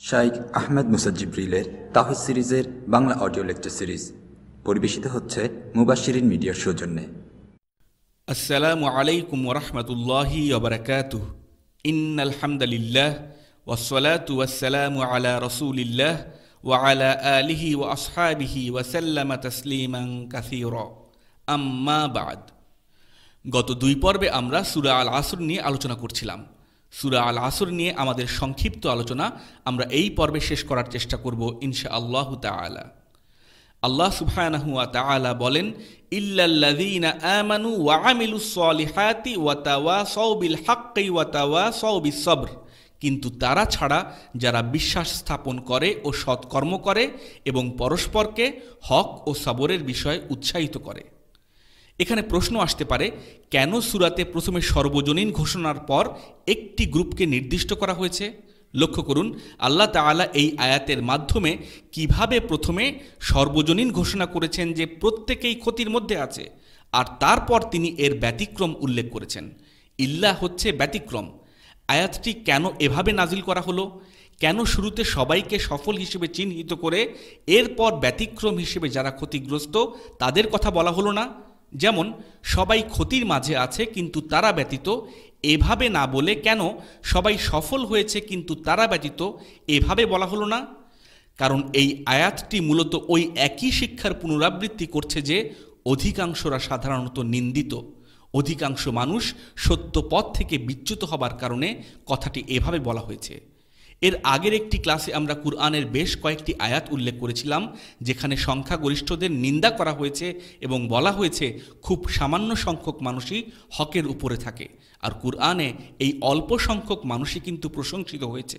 শাইখ আহমেদ মুসাজ্জিব্রিলের তাহিদ সিরিজের Bangla audio lecture series পরিবেশিত হচ্ছে মুবাশিরিন মিডিয়ার সৌজন্যে। আসসালামু আলাইকুম ওরহমতুল্লাহি ওবরাকাতুহ ইন আলহামদুলিল্লাহ ওসলাতু ওয়াসসালামু আলা রসুলিল্লাহ ওয়ালা আলিহি ওয়া আসহাবিহি ওয়াসাল্লামা তসলিমান কাসীরা। আম্মা বাদ। গত দুই পর্বে আমরা সুরা আল আসর নিয়ে আলোচনা করছিলাম। সুরা আল আসর নিয়ে আমাদের সংক্ষিপ্ত আলোচনা আমরা এই পর্বে শেষ করার চেষ্টা করব ইনশা আল্লাহ তাআলা। আল্লাহ সুবহানাহু ওয়া তাআলা বলেন আমানু ওয়া আমিলুস সবর কিন্তু তারা ছাড়া যারা বিশ্বাস স্থাপন করে ও সৎকর্ম করে এবং পরস্পরকে হক ও সবরের বিষয়ে উৎসাহিত করে। এখানে প্রশ্ন আসতে পারে, কেন সুরাতে প্রথমে সর্বজনীন ঘোষণার পর একটি গ্রুপকে নির্দিষ্ট করা হয়েছে? লক্ষ্য করুন, আল্লাহ তাআলা এই আয়াতের মাধ্যমে কীভাবে প্রথমে সর্বজনীন ঘোষণা করেছেন যে প্রত্যেকেই ক্ষতির মধ্যে আছে, আর তারপর তিনি এর ব্যতিক্রম উল্লেখ করেছেন। ইল্লা হচ্ছে ব্যতিক্রম। আয়াতটি কেন এভাবে নাজিল করা হলো? কেন শুরুতে সবাইকে সফল হিসেবে চিহ্নিত করে এরপর ব্যতিক্রম হিসেবে যারা ক্ষতিগ্রস্ত তাদের কথা বলা হলো না? যেমন, সবাই ক্ষতির মাঝে আছে কিন্তু তারা ব্যতীত এভাবে না বলে কেন সবাই সফল হয়েছে কিন্তু তারা ব্যতীত এভাবে বলা হলো না? কারণ এই আয়াতটি মূলত ওই একই শিক্ষার পুনরাবৃত্তি করছে যে অধিকাংশরা সাধারণত নিন্দিত। অধিকাংশ মানুষ সত্য পথ থেকে বিচ্যুত হবার কারণে কথাটি এভাবে বলা হয়েছে। এর আগের একটি ক্লাসে আমরা কুরআনের বেশ কয়েকটি আয়াত উল্লেখ করেছিলাম, যেখানে সংখ্যাগরিষ্ঠদের নিন্দা করা হয়েছে এবং বলা হয়েছে, খুব সামান্য সংখ্যক মানুষই হকের উপরে থাকে। আর কুরআনে এই অল্প সংখ্যক মানুষই কিন্তু প্রশংসিত হয়েছে।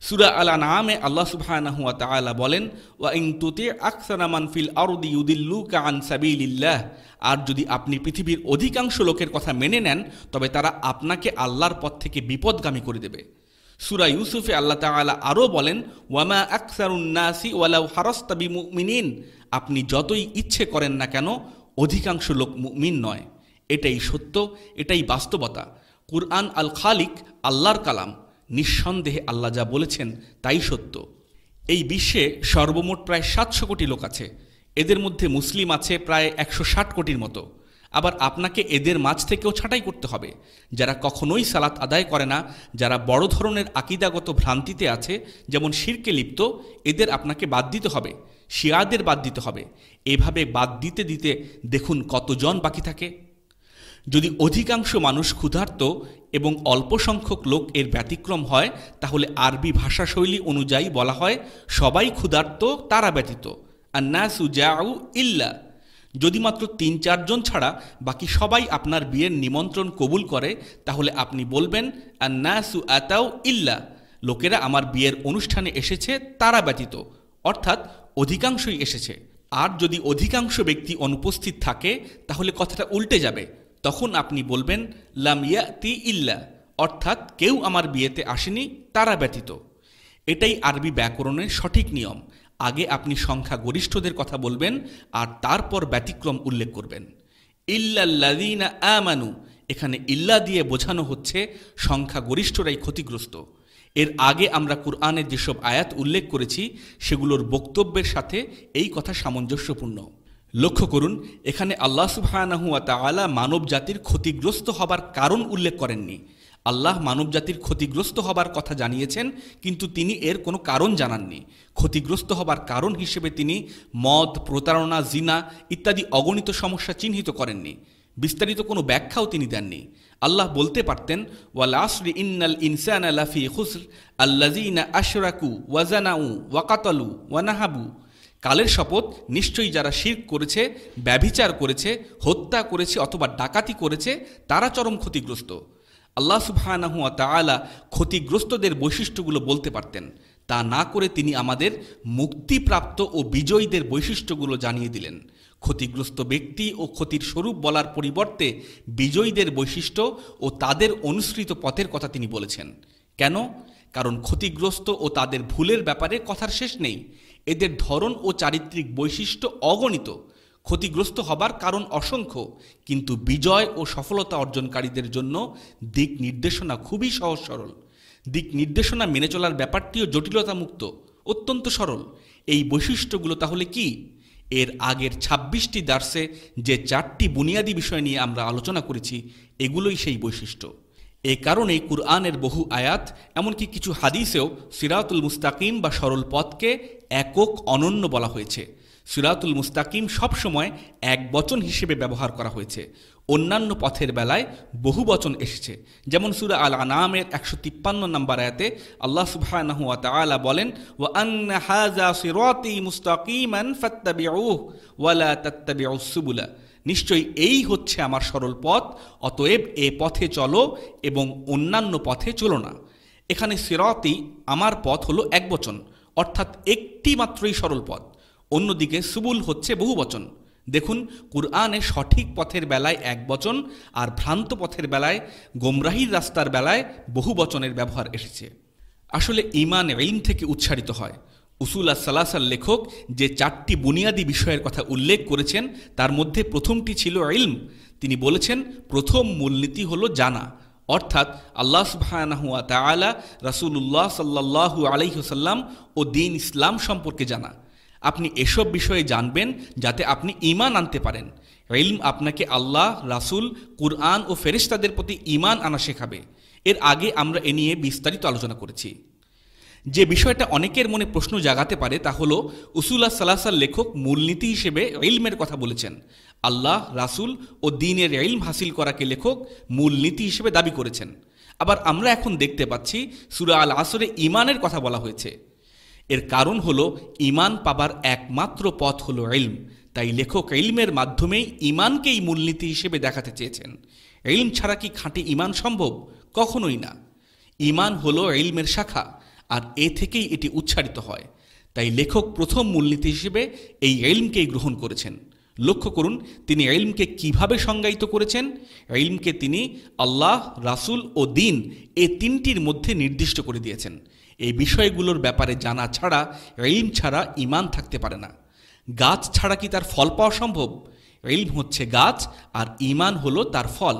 সুরা আলা নামে আল্লাহ সুবহানাহু ওয়া তাআলা বলেন, ওয়া ইন তুতি আকসারা মান ফিল আরদি ইউদিল্লুকা আন সাবিলিল্লাহ। আর যদি আপনি পৃথিবীর অধিকাংশ লোকের কথা মেনে নেন, তবে তারা আপনাকে আল্লাহর পথ থেকে বিপদগামী করে দেবে। সুরা ইউসুফে আল্লাহ তাআলা আরও বলেন, ওয়ামা আকসারুন্নাসি ওয়ালাউ হারস্তা বিমুমিনিন। আপনি যতই ইচ্ছে করেন না কেন, অধিকাংশ লোক মুমিন নয়। এটাই সত্য, এটাই বাস্তবতা। কুরআন আল খালিক আল্লাহর কালাম। নিঃসন্দেহে আল্লাহ যা বলেছেন তাই সত্য। এই বিশ্বে সর্বমোট প্রায় সাতশো কোটি লোক আছে। এদের মধ্যে মুসলিম আছে প্রায় একশো ষাট কোটির মতো। আবার আপনাকে এদের মাঝ থেকেও ছাঁটাই করতে হবে। যারা কখনোই সালাত আদায় করে না, যারা বড় ধরনের আকিদাগত ভ্রান্তিতে আছে, যেমন শিরকে লিপ্ত, এদের আপনাকে বাদ দিতে হবে, শিয়াদের বাদ দিতে হবে। এভাবে বাদ দিতে দিতে দেখুন কতজন বাকি থাকে। যদি অধিকাংশ মানুষ ক্ষুধার্ত এবং অল্প সংখ্যক লোক এর ব্যতিক্রম হয়, তাহলে আরবি ভাষাশৈলী অনুযায়ী বলা হয়, সবাই ক্ষুধার্ত, তারা ব্যতীত। আন্নাসু জাউ ইল্লা। যদি মাত্র তিন চারজন ছাড়া বাকি সবাই আপনার বিয়ের নিমন্ত্রণ কবুল করে, তাহলে আপনি বলবেন, আন্নাসু আতাও ইল্লা। লোকেরা আমার বিয়ের অনুষ্ঠানে এসেছে, তারা ব্যতীত। অর্থাৎ অধিকাংশই এসেছে। আর যদি অধিকাংশ ব্যক্তি অনুপস্থিত থাকে, তাহলে কথাটা উল্টে যাবে। তখন আপনি বলবেন, লাম ইয়াতি ইল্লা। অর্থাৎ কেউ আমার বিয়েতে আসেনি, তারা ব্যতীত। এটাই আরবি ব্যাকরণের সঠিক নিয়ম। আগে আপনি সংখ্যা গরিষ্ঠদের কথা বলবেন আর তারপর ব্যতিক্রম উল্লেখ করবেন। ইল্লাল্লাদিনা আমানু, এখানে ইল্লা দিয়ে বোঝানো হচ্ছে সংখ্যা গরিষ্ঠরাই ক্ষতিগ্রস্ত। এর আগে আমরা কুরআনের যেসব আয়াত উল্লেখ করেছি, সেগুলোর বক্তব্যের সাথে এই কথা সামঞ্জস্যপূর্ণ। লক্ষ্য করুন, এখানে আল্লাহ সুবহানাহুয়া তাআলা মানব জাতির ক্ষতিগ্রস্ত হবার কারণ উল্লেখ করেননি। আল্লাহ মানব জাতির ক্ষতিগ্রস্ত হবার কথা জানিয়েছেন, কিন্তু তিনি এর কোনো কারণ জানাননি। ক্ষতিগ্রস্ত হবার কারণ হিসেবে তিনি মদ, প্রতারণা, জিনা ইত্যাদি অগণিত সমস্যা চিহ্নিত করেননি। বিস্তারিত কোনো ব্যাখ্যাও তিনি দেননি। আল্লাহ বলতে পারতেন, ওয়াল আসরি ইন্নাল ইনসান আলাফি খুসর আল্লাজিনা আশরাকু ওয়াজানাউ ওয়াকাতালু ওয়ানাহাবু কালের শপথ নিশ্চয়ই যারা শির্ক করেছে, ব্যভিচার করেছে, হত্যা করেছে অথবা ডাকাতি করেছে, তারা চরম ক্ষতিগ্রস্ত। আল্লাহ সুবহানাহুয়া তাআলা ক্ষতিগ্রস্তদের বৈশিষ্ট্যগুলো বলতে পারতেন। তা না করে তিনি আমাদের মুক্তিপ্রাপ্ত ও বিজয়ীদের বৈশিষ্ট্যগুলো জানিয়ে দিলেন। ক্ষতিগ্রস্ত ব্যক্তি ও ক্ষতির স্বরূপ বলার পরিবর্তে বিজয়ীদের বৈশিষ্ট্য ও তাদের অনুসৃত পথের কথা তিনি বলেছেন। কেন? কারণ ক্ষতিগ্রস্ত ও তাদের ভুলের ব্যাপারে কথার শেষ নেই। এদের ধরন ও চারিত্রিক বৈশিষ্ট্য অগণিত। ক্ষতিগ্রস্ত হবার কারণ অসংখ্য, কিন্তু বিজয় ও সফলতা অর্জনকারীদের জন্য দিক নির্দেশনা খুবই সহজ সরল। দিক নির্দেশনা মেনে চলার ব্যাপারটিও জটিলতামুক্ত, অত্যন্ত সরল। এই বৈশিষ্ট্যগুলো তাহলে কি? এর আগের ২৬টি দার্সে যে চারটি বুনিয়াদী বিষয় নিয়ে আমরা আলোচনা করেছি, এগুলোই সেই বৈশিষ্ট্য। এ কারণেই কুরআনের বহু আয়াত, এমনকি কিছু হাদিসেও সিরাতুল মুস্তাকিম বা সরল পথকে একক অনন্য বলা হয়েছে। সিরাতুল মুস্তাকিম সবসময় এক বচন হিসেবে ব্যবহার করা হয়েছে। অন্যান্য পথের বেলায় বহু বচন এসেছে। যেমন সুরা আল আনামের একশো তিপ্পান্ন নম্বর আয়াতে আল্লাহ তাআলা বলেন, ওয়া আন্না নিশ্চয়ই এই হচ্ছে আমার সরল পথ, অতএব এ পথে চলো এবং অন্যান্য পথে চলো না। এখানে সিরাতি আমার পথ হলো এক বচন, অর্থাৎ একটি মাত্রই সরল পথ। অন্যদিকে সুবুল হচ্ছে বহু বচন। দেখুন, কুরআনে সঠিক পথের বেলায় এক বচন আর ভ্রান্ত পথের বেলায় গোমরাহির রাস্তার বেলায় বহু বচনের ব্যবহার এসেছে। আসলে ইমান ইলম থেকে উচ্চারিত হয়। উসুল সালাসাল লেখক যে চারটি বুনিয়াদী বিষয়ের কথা উল্লেখ করেছেন, তার মধ্যে প্রথমটি ছিল ইলম। তিনি বলেছেন, প্রথম মূলনীতি হল জানা। অর্থাৎ আল্লাহ সুবাহানাহুয়া তালা রাসুল্লাহ সাল্লাহু আলাইহসাল্লাম ও দিন ইসলাম সম্পর্কে জানা। আপনি এসব বিষয়ে জানবেন যাতে আপনি ইমান আনতে পারেন। ইলম আপনাকে আল্লাহ, রাসুল, কুরআন ও ফেরিস্তাদের প্রতি ইমান আনা শেখাবে। এর আগে আমরা এ নিয়ে বিস্তারিত আলোচনা করেছি। যে বিষয়টা অনেকের মনে প্রশ্ন জাগাতে পারে তা হলো উসুল্লাহ সাল্লাসাল লেখক মূলনীতি হিসেবে ইলমের কথা বলেছেন। আল্লাহ, রাসুল ও দিনের ইলম হাসিল করাকে লেখক মূলনীতি হিসেবে দাবি করেছেন। আবার আমরা এখন দেখতে পাচ্ছি, সুরা আল আসরে ইমানের কথা বলা হয়েছে। এর কারণ হলো ইমান পাবার একমাত্র পথ হলো ইলম। তাই লেখক ইলমের মাধ্যমেই ইমানকেই মূলনীতি হিসেবে দেখাতে চেয়েছেন। ইলম ছাড়া কি খাঁটি ইমান সম্ভব? কখনোই না। ইমান হলো ইলমের শাখা, আর এ থেকেই এটি উচ্চারিত হয়। তাই লেখক প্রথম মূলনীতি হিসেবে এই এলমকেই গ্রহণ করেছেন। লক্ষ্য করুন, তিনি এলমকে কীভাবে সংজ্ঞায়িত করেছেন। এলমকে তিনি আল্লাহ, রাসুল ও দিন এ তিনটির মধ্যে নির্দিষ্ট করে দিয়েছেন। এই বিষয়গুলোর ব্যাপারে জানা ছাড়া এলম ছাড়া ইমান থাকতে পারে না। গাছ ছাড়া কি তার ফল পাওয়া সম্ভব? এলম হচ্ছে গাছ আর ইমান হলো তার ফল।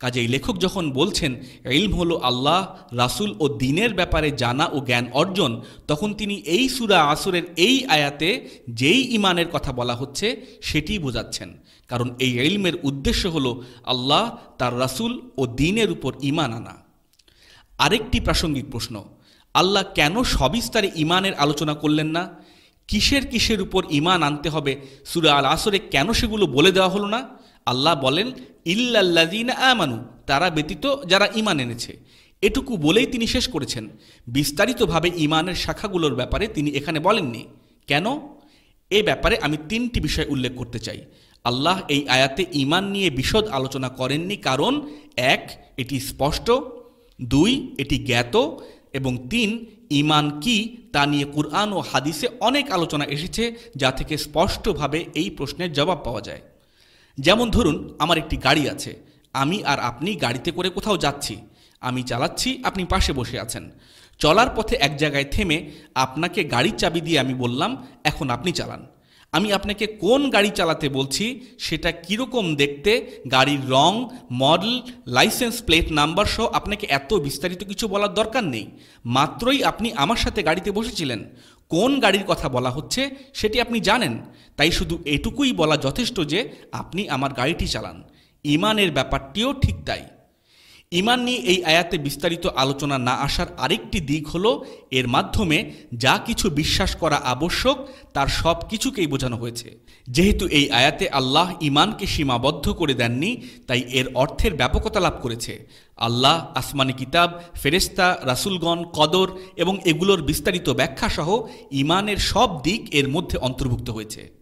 কাজেই লেখক যখন বলছেন ইলম হলো আল্লাহ, রাসুল ও দিনের ব্যাপারে জানা ও জ্ঞান অর্জন, তখন তিনি এই সুরা আসরের এই আয়াতে যেই ইমানের কথা বলা হচ্ছে সেটি বোঝাচ্ছেন। কারণ এই ইলমের উদ্দেশ্য হলো আল্লাহ, তার রাসুল ও দিনের উপর ইমান আনা। আরেকটি প্রাসঙ্গিক প্রশ্ন আল্লাহ কেন সবিস্তারে ইমানের আলোচনা করলেন না? কিসের কিসের উপর ইমান আনতে হবে? সুরা আল আসরে কেন সেগুলো বলে দেওয়া হলো না? আল্লাহ বলেন ইল্লাল্লাদিন আমানু তারা ব্যতীত যারা ইমান এনেছে। এটুকু বলেই তিনি শেষ করেছেন। বিস্তারিতভাবে ইমানের শাখাগুলোর ব্যাপারে তিনি এখানে বলেননি। কেন? এ ব্যাপারে আমি তিনটি বিষয় উল্লেখ করতে চাই। আল্লাহ এই আয়াতে ইমান নিয়ে বিশদ আলোচনা করেননি কারণ, এক, এটি স্পষ্ট, দুই, এটি জ্ঞাত এবং তিন ইমান কি তা নিয়ে কুরআন ও হাদিসে অনেক আলোচনা এসেছে যা থেকে স্পষ্টভাবে এই প্রশ্নের জবাব পাওয়া যায়। যেমন ধরুন, আমার একটি গাড়ি আছে। আমি আর আপনি গাড়িতে করে কোথাও যাচ্ছি। আমি চালাচ্ছি, আপনি পাশে বসে আছেন। চলার পথে এক জায়গায় থেমে আপনাকে গাড়ির চাবি দিয়ে আমি বললাম, এখন আপনি চালান। আমি আপনাকে কোন গাড়ি চালাতে বলছি সেটা কীরকম দেখতে, গাড়ির রং, মডেল লাইসেন্স প্লেট নাম্বার সহ আপনাকে এত বিস্তারিত কিছু বলার দরকার নেই। মাত্রই আপনি আমার সাথে গাড়িতে বসেছিলেন। কোন গাড়ির কথা বলা হচ্ছে সেটি আপনি জানেন। তাই শুধু এটুকুই বলা যথেষ্ট যে আপনি আমার গাড়িটি চালান। ইমানের ব্যাপারটিও ঠিক তাই। ইমান নিয়ে এই আয়াতে বিস্তারিত আলোচনা না আসার আরেকটি দিক হল, এর মাধ্যমে যা কিছু বিশ্বাস করা আবশ্যক, তার সব কিছুকেই বোঝানো হয়েছে। যেহেতু এই আয়াতে আল্লাহ ইমানকে সীমাবদ্ধ করে দেননি, তাই এর অর্থের ব্যাপকতা লাভ করেছে। আল্লাহ, আসমানি কিতাব ফেরেস্তা রাসুলগণ, কদর এবং এগুলোর বিস্তারিত ব্যাখ্যাসহ ইমানের সব দিক এর মধ্যে অন্তর্ভুক্ত হয়েছে।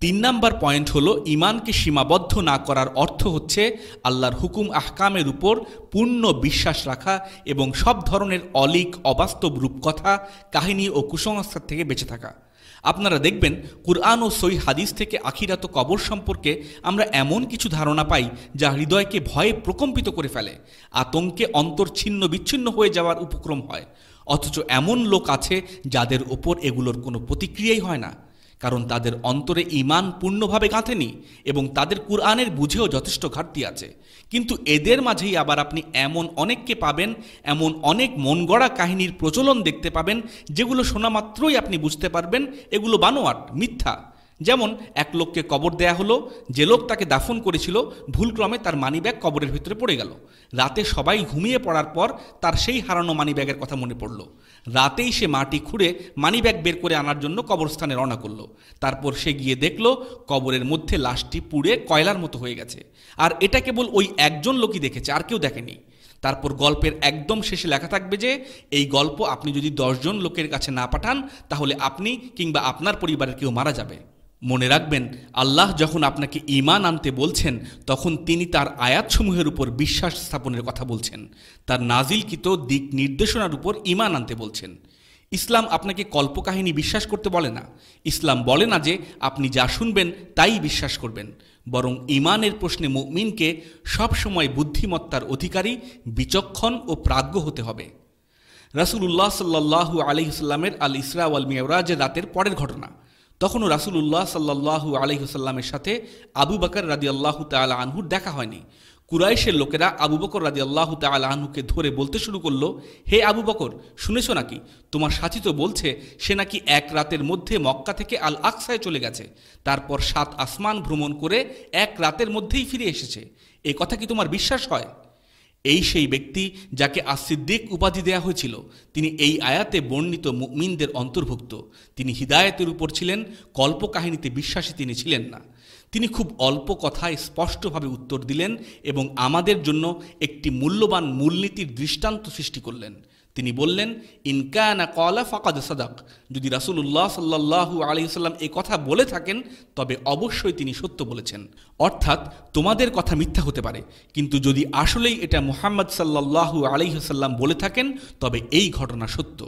তিন নাম্বার পয়েন্ট হলো ইমানকে সীমাবদ্ধ না করার অর্থ হচ্ছে আল্লাহর হুকুম আহকামের উপর পূর্ণ বিশ্বাস রাখা এবং সব ধরনের অলিক, অবাস্তব রূপকথা, কাহিনী ও কুসংস্কার থেকে বেঁচে থাকা। আপনারা দেখবেন, কুরআন ও সই হাদিস থেকে আখিরাত কবর সম্পর্কে আমরা এমন কিছু ধারণা পাই যা হৃদয়কে ভয়ে প্রকম্পিত করে ফেলে। আতঙ্কে অন্তর ছিন্ন বিচ্ছিন্ন হয়ে যাওয়ার উপক্রম হয়। অথচ এমন লোক আছে যাদের ওপর এগুলোর কোনো প্রতিক্রিয়াই হয় না। কারণ তাদের অন্তরে ইমান পূর্ণভাবে গাঁথেনি এবং তাদের কুরআনের বুঝেও যথেষ্ট ঘাটতি আছে। কিন্তু এদের মাঝেই আবার আপনি এমন অনেককে পাবেন, এমন অনেক মন গড়া কাহিনীর প্রচলন দেখতে পাবেন, যেগুলো শোনা মাত্রই আপনি বুঝতে পারবেন, এগুলো বানোয়াট, মিথ্যা। যেমন, এক লোককে কবর দেয়া হলো, যে লোক তাকে দাফন করেছিল, ভুলক্রমে তার মানিব্যাগ কবরের ভিতরে পড়ে গেল। রাতে সবাই ঘুমিয়ে পড়ার পর তার সেই হারানো মানিব্যাগের কথা মনে পড়ল। রাতেই সে মাটি খুঁড়ে মানিব্যাগ বের করে আনার জন্য কবরস্থানে রওনা করল। তারপর সে গিয়ে দেখল, কবরের মধ্যে লাশটি পুড়ে কয়লার মতো হয়ে গেছে। আর এটা কেবল ওই একজন লোকই দেখেছে, আর কেউ দেখেনি। তারপর গল্পের একদম শেষে লেখা থাকবে যে, এই গল্প আপনি যদি দশজন লোকের কাছে না পাঠান, তাহলে আপনি কিংবা আপনার পরিবারের কেউ মারা যাবে। মনে রাখবেন, আল্লাহ যখন আপনাকে ইমান আনতে বলছেন, তখন তিনি তার আয়াতসমূহের উপর বিশ্বাস স্থাপনের কথা বলছেন। তার নাজিলকৃত দিক নির্দেশনার উপর ইমান আনতে বলছেন। ইসলাম আপনাকে কল্পকাহিনী বিশ্বাস করতে বলে না। ইসলাম বলে না যে আপনি যা শুনবেন, তাই বিশ্বাস করবেন। বরং ইমানের প্রশ্নে মুমিনকে সবসময় বুদ্ধিমত্তার অধিকারী, বিচক্ষণ ও প্রাজ্ঞ হতে হবে। রাসুলুল্লাহ সাল্লাহু আলহিসাল্লামের আল ইসরা আল মিয়ারাজের রাতের পরের ঘটনা। তখনও রাসুলুল্লাহ সাল্লাহু আলহিহাল্লামের সাথে আবু বকর রাদি আল্লাহ তাল আনহুর দেখা হয়নি। কুরাইশের লোকেরা আবু বকর রাদি আল্লাহ তাল আনহুকে ধরে বলতে শুরু করল, হে আবু বকর, শুনেছ নাকি? তোমার সাথী তো বলছে, সে নাকি এক রাতের মধ্যে মক্কা থেকে আল আকসায় চলে গেছে। তারপর সাত আসমান ভ্রমণ করে এক রাতের মধ্যেই ফিরে এসেছে। এ কথা কি তোমার বিশ্বাস হয়? এই সেই ব্যক্তি যাকে আসিদ্দিক উপাধি দেয়া হয়েছিল। তিনি এই আয়াতে বর্ণিত মুমিনদের অন্তর্ভুক্ত। তিনি হিদায়তের উপর ছিলেন, কল্পকাহিনীতে বিশ্বাসী তিনি ছিলেন না। তিনি খুব অল্প কথায় স্পষ্টভাবে উত্তর দিলেন এবং আমাদের জন্য একটি মূল্যবান মূলনীতির দৃষ্টান্ত সৃষ্টি করলেন। তিনি বললেন ইনকানা কলা ফাকাদ সাদাক। যদি রাসুল্লাহ সাল্লাহু আলহিসাল্লাম এ কথা বলে থাকেন, তবে অবশ্যই তিনি সত্য বলেছেন। অর্থাৎ তোমাদের কথা মিথ্যা হতে পারে। কিন্তু যদি আসলেই এটা মুহাম্মদ সাল্লাহু আলহিহাল্লাম বলে থাকেন, তবে এই ঘটনা সত্য।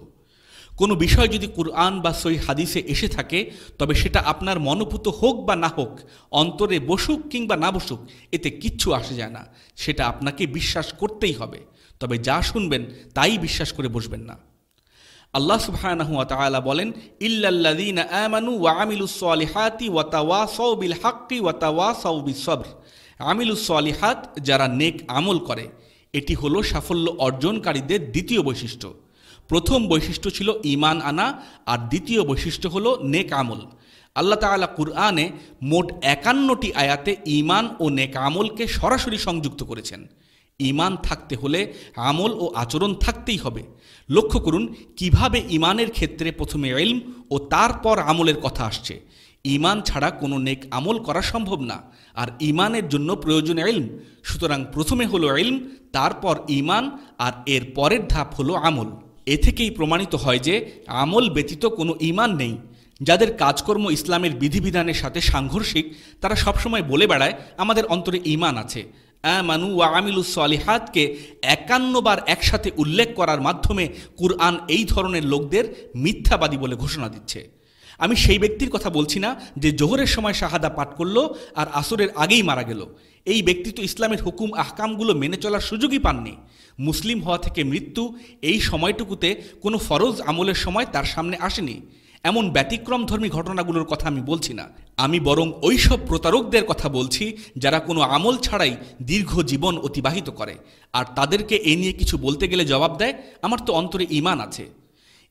কোনো বিষয় যদি কুরআন বা সই হাদিসে এসে থাকে, তবে সেটা আপনার মনোভূত হোক বা না হোক, অন্তরে বসুক কিংবা না বসুক, এতে কিচ্ছু আসে যায় না। সেটা আপনাকে বিশ্বাস করতেই হবে। তবে যা শুনবেন তাই বিশ্বাস করে বসবেন না। আল্লাহ সুবহানাহু বলেন, ইল্লাল্লাযীনা আমানু ওয়া ওয়া ওয়া যারা নেক আমল করে, এটি হলো সাফল্য অর্জনকারীদের দ্বিতীয় বৈশিষ্ট্য। প্রথম বৈশিষ্ট্য ছিল ইমান আনা, আর দ্বিতীয় বৈশিষ্ট্য হলো নেক আমল। আল্লাহ তাআলা কুরআনে মোট একান্নটি আয়াতে ইমান ও নেক আমলকে সরাসরি সংযুক্ত করেছেন। ইমান থাকতে হলে আমল ও আচরণ থাকতেই হবে। লক্ষ্য করুন, কীভাবে ইমানের ক্ষেত্রে প্রথমে এলম ও তারপর আমলের কথা আসছে। ইমান ছাড়া কোনো নেক আমল করা সম্ভব না, আর ইমানের জন্য প্রয়োজন এলম সুতরাং প্রথমে হলো এলম তারপর ইমান আর এর পরের ধাপ হলো আমল। এ থেকেই প্রমাণিত হয় যে আমল ব্যতীত কোনো ইমান নেই। যাদের কাজকর্ম ইসলামের বিধিবিধানের সাথে সাংঘর্ষিক, তারা সবসময় বলে বেড়ায়, আমাদের অন্তরে ইমান আছে। আমানু ওয়া আমিলু সালিহাতকে একান্নবার একসাথে উল্লেখ করার মাধ্যমে কুরআন এই ধরনের লোকদের মিথ্যাবাদী বলে ঘোষণা দিচ্ছে। আমি সেই ব্যক্তির কথা বলছি না যে জোহরের সময় শাহাদা পাঠ করল আর আসরের আগেই মারা গেল। এই ব্যক্তি তো ইসলামের হুকুম আহকামগুলো মেনে চলার সুযোগই পাননি। মুসলিম হওয়া থেকে মৃত্যু এই সময়টুকুতে কোনো ফরজ আমলের সময় তার সামনে আসেনি। এমন ব্যতিক্রমধর্মী ঘটনাগুলোর কথা আমি বলছি না। আমি বরং ওইসব প্রতারকদের কথা বলছি, যারা কোনো আমল ছাড়াই দীর্ঘ জীবন অতিবাহিত করে। আর তাদেরকে এ নিয়ে কিছু বলতে গেলে জবাব দেয়, আমার তো অন্তরে ইমান আছে।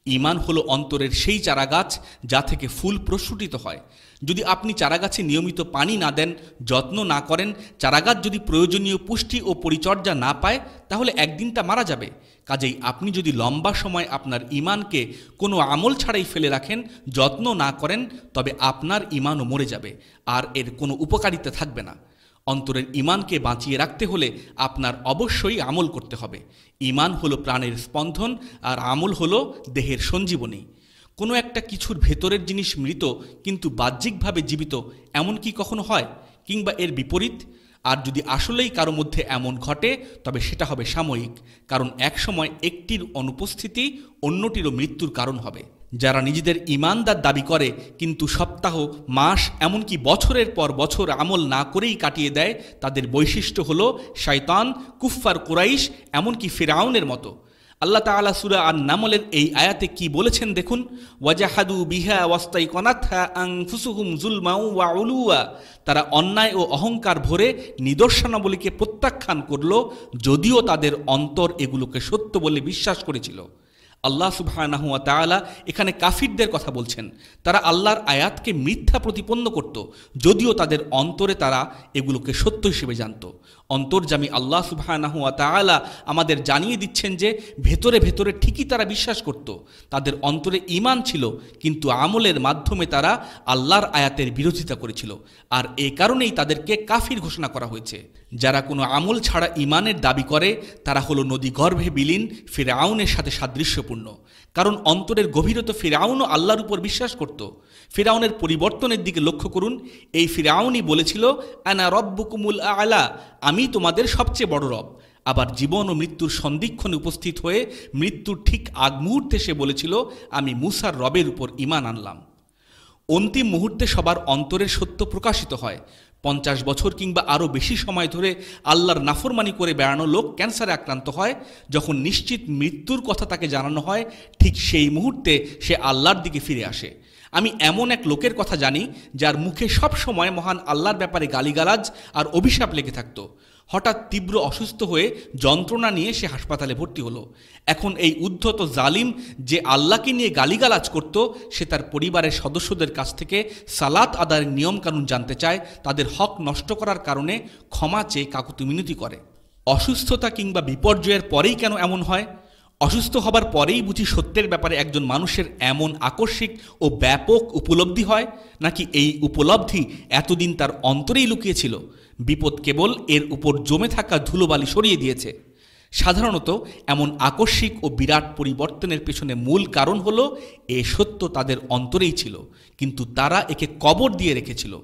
ইমান হলো অন্তরের সেই চারাগাছ যা থেকে ফুল প্রস্ফুটিত হয়। যদি আপনি চারাগাছে নিয়মিত পানি না দেন, যত্ন না করেন, চারাগাছ যদি প্রয়োজনীয় পুষ্টি ও পরিচর্যা না পায়, তাহলে একদিন তা মারা যাবে। কাজেই আপনি যদি লম্বা সময় আপনার ইমানকে কোনো আমল ছাড়াই ফেলে রাখেন, যত্ন না করেন, তবে আপনার ইমানও মরে যাবে, আর এর কোনো উপকারিতা থাকবে না। অন্তরের ইমানকে বাঁচিয়ে রাখতে হলে আপনার অবশ্যই আমল করতে হবে। ইমান হলো প্রাণের স্পন্দন আর আমল হলো দেহের সঞ্জীবনী। কোনো একটা কিছুর ভেতরের জিনিস মৃত, কিন্তু বাহ্যিকভাবে জীবিত, এমন কি কখনো হয়? কিংবা এর বিপরীত? আর যদি আসলেই কারও মধ্যে এমন ঘটে, তবে সেটা হবে সাময়িক, কারণ একসময় একটির অনুপস্থিতি অন্যটিরও মৃত্যুর কারণ হবে। যারা নিজেদের ইমানদার দাবি করে, কিন্তু সপ্তাহ, মাস, এমনকি বছরের পর বছর আমল না করেই কাটিয়ে দেয়, তাদের বৈশিষ্ট্য হল, শয়তান, কুফফার কুরাইশ, এমনকি ফেরাউনের মতো। আল্লাহ তাআলা সূরা আর নামলের এই আয়াতে কি বলেছেন দেখুন, ওয়াজাহাদু বিহা ওয়াস্তাই কনাথা আংফুসুহুম জুলমাউ ওয়া উলুয়া। তারা অন্যায় ও অহংকার ভরে নিদর্শনাবলীকে প্রত্যাখ্যান করল, যদিও তাদের অন্তর এগুলোকে সত্য বলে বিশ্বাস করেছিল। আল্লাহ তাআলা এখানে কাফিরদের কথা বলছেন। তারা আল্লাহর আয়াতকে মিথ্যা প্রতিপন্ন করত, যদিও তাদের অন্তরে তারা এগুলোকে সত্য হিসেবে জানত। অন্তর্জামী আল্লাহ ওয়া আমাদের জানিয়ে দিচ্ছেন যে ভেতরে ভেতরে ঠিকই তারা বিশ্বাস করত। তাদের অন্তরে ঈমান ছিল, কিন্তু আমলের মাধ্যমে তারা আল্লাহর আয়াতের বিরোধিতা করেছিল। আর এ কারণেই তাদেরকে কাফির ঘোষণা করা হয়েছে। যারা কোনো আমল ছাড়া ঈমানের দাবি করে, তারা হলো নদী গর্ভে বিলীন, ফেরাউনের সাথে সাদৃশ্যপূর্ণ। কারণ অন্তরের গভীরতা ফেরাউনও আল্লাহর উপর বিশ্বাস করত। ফেরাউনের পরিবর্তনের দিকে লক্ষ্য করুন। এই ফেরাউনই বলেছিল, আনা রব্বুকুমুল আলা, আমি তোমাদের সবচেয়ে বড় রব। আবার জীবন ও মৃত্যুর সন্ধিক্ষণে উপস্থিত হয়ে মৃত্যুর ঠিক আগ মুহূর্তে সে বলেছিল, আমি মুসার রবের উপর ইমান আনলাম। অন্তিম মুহূর্তে সবার অন্তরের সত্য প্রকাশিত হয়। পঞ্চাশ বছর কিংবা আরও বেশি সময় ধরে আল্লাহর নাফরমানি করে বেড়ানো লোক ক্যান্সারে আক্রান্ত হয়, যখন নিশ্চিত মৃত্যুর কথা তাকে জানানো হয়, ঠিক সেই মুহূর্তে সে আল্লাহর দিকে ফিরে আসে। আমি এমন এক লোকের কথা জানি, যার মুখে সব সময় মহান আল্লাহর ব্যাপারে গালিগালাজ আর অভিশাপ লেগে থাকতো। হঠাৎ তীব্র অসুস্থ হয়ে যন্ত্রণা নিয়ে সে হাসপাতালে ভর্তি হলো। এখন এই উদ্ধত জালিম যে আল্লাহকে নিয়ে গালিগালাজ করত, সে তার পরিবারের সদস্যদের কাছ থেকে সালাত আদায়ের নিয়মকানুন জানতে চায়, তাদের হক নষ্ট করার কারণে ক্ষমা চেয়ে কাকুতি মিনতি করে। অসুস্থতা কিংবা বিপর্যয়ের পরেই কেন এমন হয়? অসুস্থ হবার পরেই বুঝি সত্যের ব্যাপারে একজন মানুষের এমন আকস্মিক ও ব্যাপক উপলব্ধি হয়? নাকি এই উপলব্ধি এতদিন তার অন্তরেই লুকিয়েছিল? বিপদ কেবল এর উপর জমে থাকা ধুলোবালি সরিয়ে দিয়েছে। সাধারণত এমন আকস্মিক ও বিরাট পরিবর্তনের পেছনে মূল কারণ হলো, এ সত্য তাদের অন্তরেই ছিল, কিন্তু তারা একে কবর দিয়ে রেখেছিল।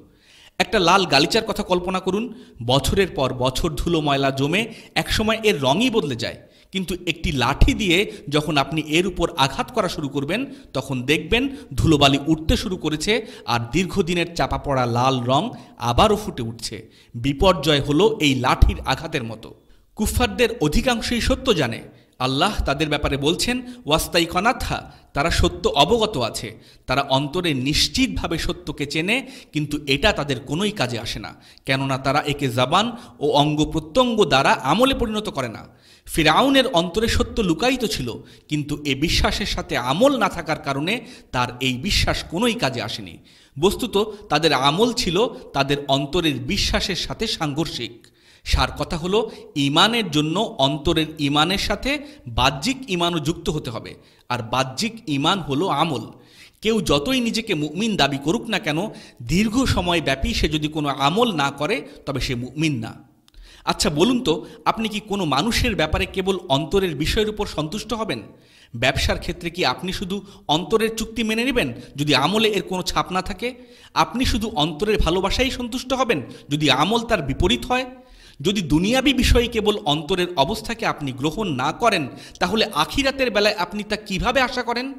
একটা লাল গালিচার কথা কল্পনা করুন, বছরের পর বছর ধুলো ময়লা জমে একসময় এর রঙই বদলে যায়। কিন্তু একটি লাঠি দিয়ে যখন আপনি এর উপর আঘাত করা শুরু করবেন, তখন দেখবেন ধুলোবালি উঠতে শুরু করেছে আর দীর্ঘদিনের চাপা পড়া লাল রং আবারও ফুটে উঠছে। বিপর্যয় হলো এই লাঠির আঘাতের মতো। কুফফারদের অধিকাংশই সত্য জানে। আল্লাহ তাদের ব্যাপারে বলছেন, ওয়াস্তাই কনাথা, তারা সত্য অবগত আছে। তারা অন্তরে নিশ্চিতভাবে সত্যকে চেনে, কিন্তু এটা তাদের কোনোই কাজে আসে না। কেননা তারা একে জাবান ও অঙ্গ প্রত্যঙ্গ দ্বারা আমলে পরিণত করে না। ফিরাউনের অন্তরে সত্য লুকায়িত ছিল, কিন্তু এ বিশ্বাসের সাথে আমল না থাকার কারণে তার এই বিশ্বাস কোনোই কাজে আসেনি। বস্তুত তাদের আমল ছিল তাদের অন্তরের বিশ্বাসের সাথে সাংঘর্ষিক। সার কথা হলো, ইমানের জন্য অন্তরের ইমানের সাথে বাহ্যিক ইমানও যুক্ত হতে হবে, আর বাহ্যিক ইমান হলো আমল। কেউ যতই নিজেকে মুমিন দাবি করুক না কেন, দীর্ঘ সময় ব্যাপী সে যদি কোনো আমল না করে, তবে সে মুমিন না। আচ্ছা বলুন তো, আপনি কি কোনো মানুষের ব্যাপারে কেবল অন্তরের বিষয়ের উপর সন্তুষ্ট হবেন? ব্যবসার ক্ষেত্রে কি আপনি শুধু অন্তরের চুক্তি মেনে নেবেন, যদি আমলে এর কোনো ছাপ না থাকে? আপনি শুধু অন্তরের ভালোবাসাই সন্তুষ্ট হবেন, যদি আমল তার বিপরীত হয়? যদি দুনিয়াবি বিষয়ে কেবল অন্তরের অবস্থাকে আপনি গ্রহণ না করেন, তাহলে আখিরাতের বেলায় আপনি তা কীভাবে আশা করেন?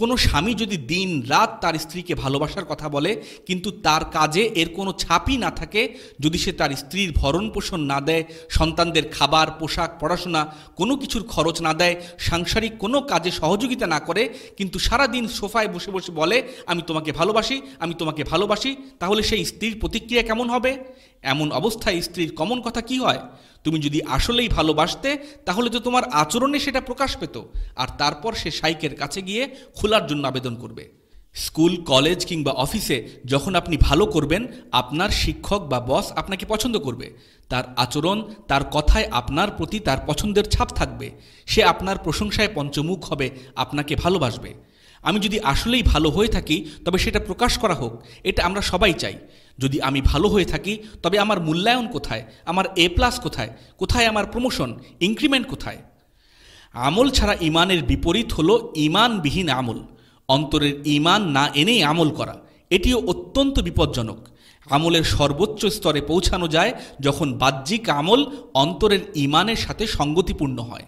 কোনো স্বামী যদি দিন রাত তার স্ত্রীকে ভালোবাসার কথা বলে, কিন্তু তার কাজে এর কোনো ছাপই না থাকে, যদি সে তার স্ত্রীর ভরণ পোষণ না দেয়, সন্তানদের খাবার, পোশাক, পড়াশোনা, কোনো কিছুর খরচ না দেয়, সাংসারিক কোনো কাজে সহযোগিতা না করে, কিন্তু সারা দিন সোফায় বসে বসে বলে, আমি তোমাকে ভালোবাসি, আমি তোমাকে ভালোবাসি তাহলে সেই স্ত্রীর প্রতিক্রিয়া কেমন হবে? এমন অবস্থায় স্ত্রীর কমন কথা কি হয়? তুমি যদি আসলেই ভালোবাসতে, তাহলে তো তোমার আচরণে সেটা প্রকাশ পেত, আর তারপর সে সাইকের কাছে গিয়ে খোলার জন্য আবেদন করবে। স্কুল, কলেজ কিংবা অফিসে যখন আপনি ভালো করবেন, আপনার শিক্ষক বা বস আপনাকে পছন্দ করবে। তার আচরণ, তার কথায় আপনার প্রতি তার পছন্দের ছাপ থাকবে। সে আপনার প্রশংসায় পঞ্চমুখ হবে, আপনাকে ভালোবাসবে। আমি যদি আসলেই ভালো হয়ে থাকি, তবে সেটা প্রকাশ করা হোক, এটা আমরা সবাই চাই। যদি আমি ভালো হয়ে থাকি, তবে আমার মূল্যায়ন কোথায়? আমার এ প্লাস কোথায়? কোথায় আমার প্রমোশন ইনক্রিমেন্ট কোথায়? আমল ছাড়া ইমানের বিপরীত হলো ইমানবিহীন আমল। অন্তরের ইমান না এনেই আমল করা। এটিও অত্যন্ত বিপজ্জনক। আমলের সর্বোচ্চ স্তরে পৌঁছানো যায় যখন বাহ্যিক আমল অন্তরের ইমানের সাথে সঙ্গতিপূর্ণ হয়।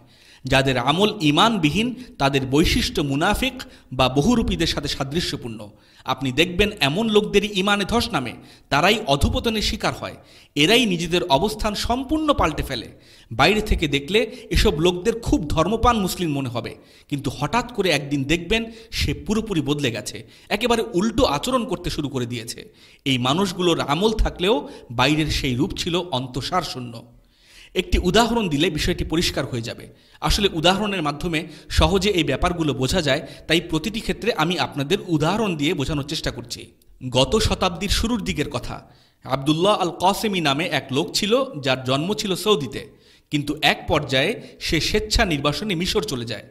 যাদের আমল ইমানবিহীন তাদের বৈশিষ্ট্য মুনাফিক বা বহুরূপীদের সাথে সাদৃশ্যপূর্ণ। আপনি দেখবেন এমন লোকদেরই ইমানে ধস নামে, তারাই অধপতনের শিকার হয়। এরাই নিজেদের অবস্থান সম্পূর্ণ পাল্টে ফেলে। বাইরে থেকে দেখলে এসব লোকদের খুব ধর্মপান মুসলিম মনে হবে। কিন্তু হঠাৎ করে একদিন দেখবেন সে পুরোপুরি বদলে গেছে। একেবারে উল্টো আচরণ করতে শুরু করে দিয়েছে। এই মানুষগুলোর আমল থাকলেও বাইরের সেই রূপ ছিল অন্তঃসার শূন্য একটি উদাহরণ দিলে বিষয়টি পরিষ্কার হয়ে যাবে। আসলে উদাহরণের মাধ্যমে সহজে এই ব্যাপারগুলো বোঝা যায়, তাই প্রতিটি ক্ষেত্রে আমি আপনাদের উদাহরণ দিয়ে বোঝানোর চেষ্টা করছি। গত শতাব্দীর শুরুর দিকের কথা। আবদুল্লাহ আল কসেমি নামে এক লোক ছিল, যার জন্ম ছিল সৌদিতে। কিন্তু এক পর্যায়ে সে স্বেচ্ছা নির্বাসনে মিশর চলে যায়।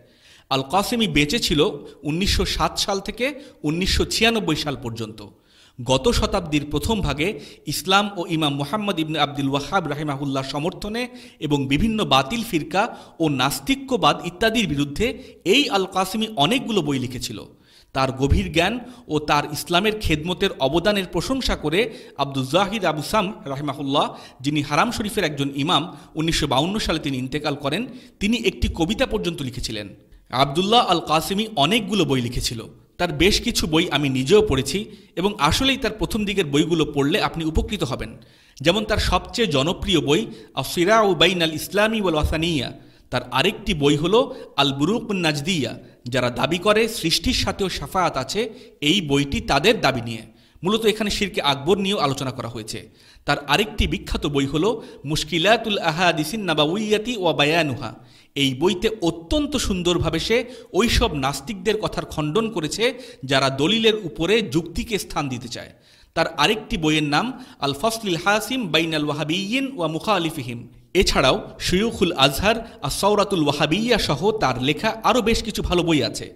আল কাসেমি বেঁচে ছিল উনিশশো সাত সাল থেকে উনিশশো ছিয়ানব্বই সাল পর্যন্ত। গত শতাব্দীর প্রথম ভাগে ইসলাম ও ইমাম মোহাম্মদ ইবনে আব্দুল ওয়াহাব রাহিমাহুল্লাহ সমর্থনে এবং বিভিন্ন বাতিল ফিরকা ও নাস্তিক্যবাদ ইত্যাদির বিরুদ্ধে এই আল কাসেমি অনেকগুলো বই লিখেছিল। তার গভীর জ্ঞান ও তার ইসলামের খেদমতের অবদানের প্রশংসা করে আব্দুল জাহিদ আবু সাম রাহিমাহুল্লাহ, যিনি হারাম শরীফের একজন ইমাম, উনিশশো সালে তিনি ইন্তেকাল করেন, তিনি একটি কবিতা পর্যন্ত লিখেছিলেন। আবদুল্লাহ আল কাসেমি অনেকগুলো বই লিখেছিল। তার বেশ কিছু বই আমি নিজেও পড়েছি এবং আসলেই তার প্রথম দিকের বইগুলো পড়লে আপনি উপকৃত হবেন। যেমন তার সবচেয়ে জনপ্রিয় বই আসিরা উ বাইন আল ইসলামী ওয়াল ওয়াসানিয়া। তার আরেকটি বই হল আল বুরুক নাজদিয়া, যারা দাবি করে সৃষ্টির সাথেও সাফায়াত আছে, এই বইটি তাদের দাবি নিয়ে। মূলত এখানে শিরকে আকবর নিয়েও আলোচনা করা হয়েছে। তার আরেকটি বিখ্যাত বই হল মুশকিলাতুল আহাদিসিন নাবাউইয়াতি ওয়া বায়ানুহা। এই বইতে অত্যন্ত সুন্দরভাবে সে ওইসব নাস্তিকদের কথার খণ্ডন করেছে যারা দলিলের উপরে যুক্তিকে স্থান দিতে চায়। তার আরেকটি বইয়ের নাম আল ফসলিল হাসিম বাইন আল ওয়াহাবিয়িন ওয়া মুখালিফিহিম। এছাড়াও শৈয়খুল আজহার আর সৌরাতুল ওয়াহাবিয়া সহ তার লেখা আরও বেশ কিছু ভালো বই আছে।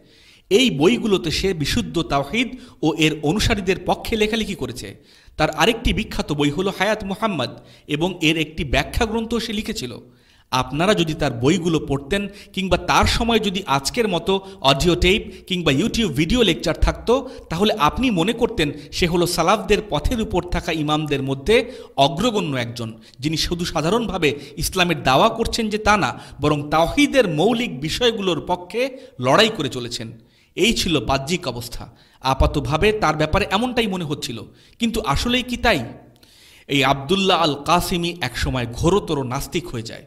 এই বইগুলোতে সে বিশুদ্ধ তাওহিদ ও এর অনুসারীদের পক্ষে লেখালেখি করেছে। তার আরেকটি বিখ্যাত বই হলো হায়াত মুহাম্মদ এবং এর একটি ব্যাখ্যা গ্রন্থ সে লিখেছিল। আপনারা যদি তার বইগুলো পড়তেন কিংবা তার সময় যদি আজকের মতো অডিও টেপ কিংবা ইউটিউব ভিডিও লেকচার থাকতো, তাহলে আপনি মনে করতেন সে হলো সালাফদের পথের উপর থাকা ইমামদের মধ্যে অগ্রগণ্য একজন, যিনি শুধু সাধারণভাবে ইসলামের দাওয়া করছেন যে তা না, বরং তাওহিদের মৌলিক বিষয়গুলোর পক্ষে লড়াই করে চলেছেন। এই ছিল বাহ্যিক অবস্থা। আপাতভাবে তার ব্যাপারে এমনটাই মনে হচ্ছিল। কিন্তু আসলেই কি তাই? এই আবদুল্লাহ আল কাসিমি একসময় ঘোরতর নাস্তিক হয়ে যায়।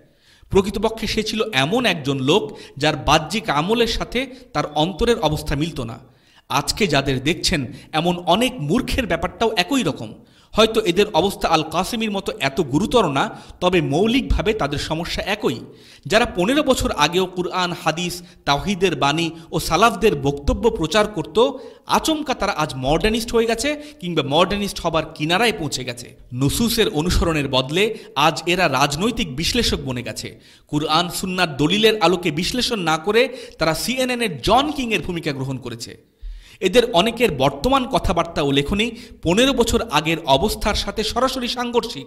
প্রকৃতপক্ষে সে ছিল এমন একজন লোক যার বাহ্যিক আমলের সাথে তার অন্তরের অবস্থা মিলত না। আজকে যাদের দেখছেন, এমন অনেক মূর্খের ব্যাপারটাও একই রকম। হয়তো এদের অবস্থা আল কাসেমির মতো এত গুরুতর না, তবে মৌলিকভাবে তাদের সমস্যা একই। যারা পনেরো বছর আগেও কুরআন, হাদিস তাহিদের বাণী ও সালাফদের বক্তব্য প্রচার করত, আচমকা তারা আজ মডার্নিস্ট হয়ে গেছে কিংবা মডার্নিস্ট হবার কিনারায় পৌঁছে গেছে। নুসুসের অনুসরণের বদলে আজ এরা রাজনৈতিক বিশ্লেষক বনে গেছে। কুরআন, সুন্নার দলিলের আলোকে বিশ্লেষণ না করে তারা সিএনএনের জন কিংয়ের ভূমিকা গ্রহণ করেছে। এদের অনেকের বর্তমান কথাবার্তা ও লেখনী পনেরো বছর আগের অবস্থার সাথে সরাসরি সাংঘর্ষিক।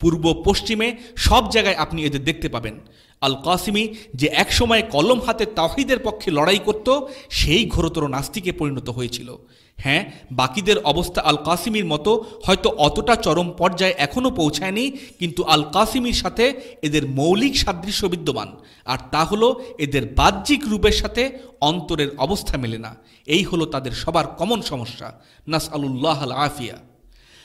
পূর্ব পশ্চিমে সব জায়গায় আপনি এদের দেখতে পাবেন। আল কাসিমি যে একসময় কলম হাতে তাহিদের পক্ষে লড়াই করত, সেই ঘোরতর নাস্তিকে পরিণত হয়েছিল। হ্যাঁ বাকিদের অবস্থা আল কাসিমির মতো, হয়তো অতটা চরম পর্যায়ে এখনও পৌঁছায়নি, কিন্তু আল কাসিমির সাথে এদের মৌলিক সাদৃশ্য বিদ্যমান। আর তা হলো, এদের বাহ্যিক রূপের সাথে অন্তরের অবস্থা মেলে না। এই হলো তাদের সবার কমন সমস্যা। নাস আলুল্লাহ আল আফিয়া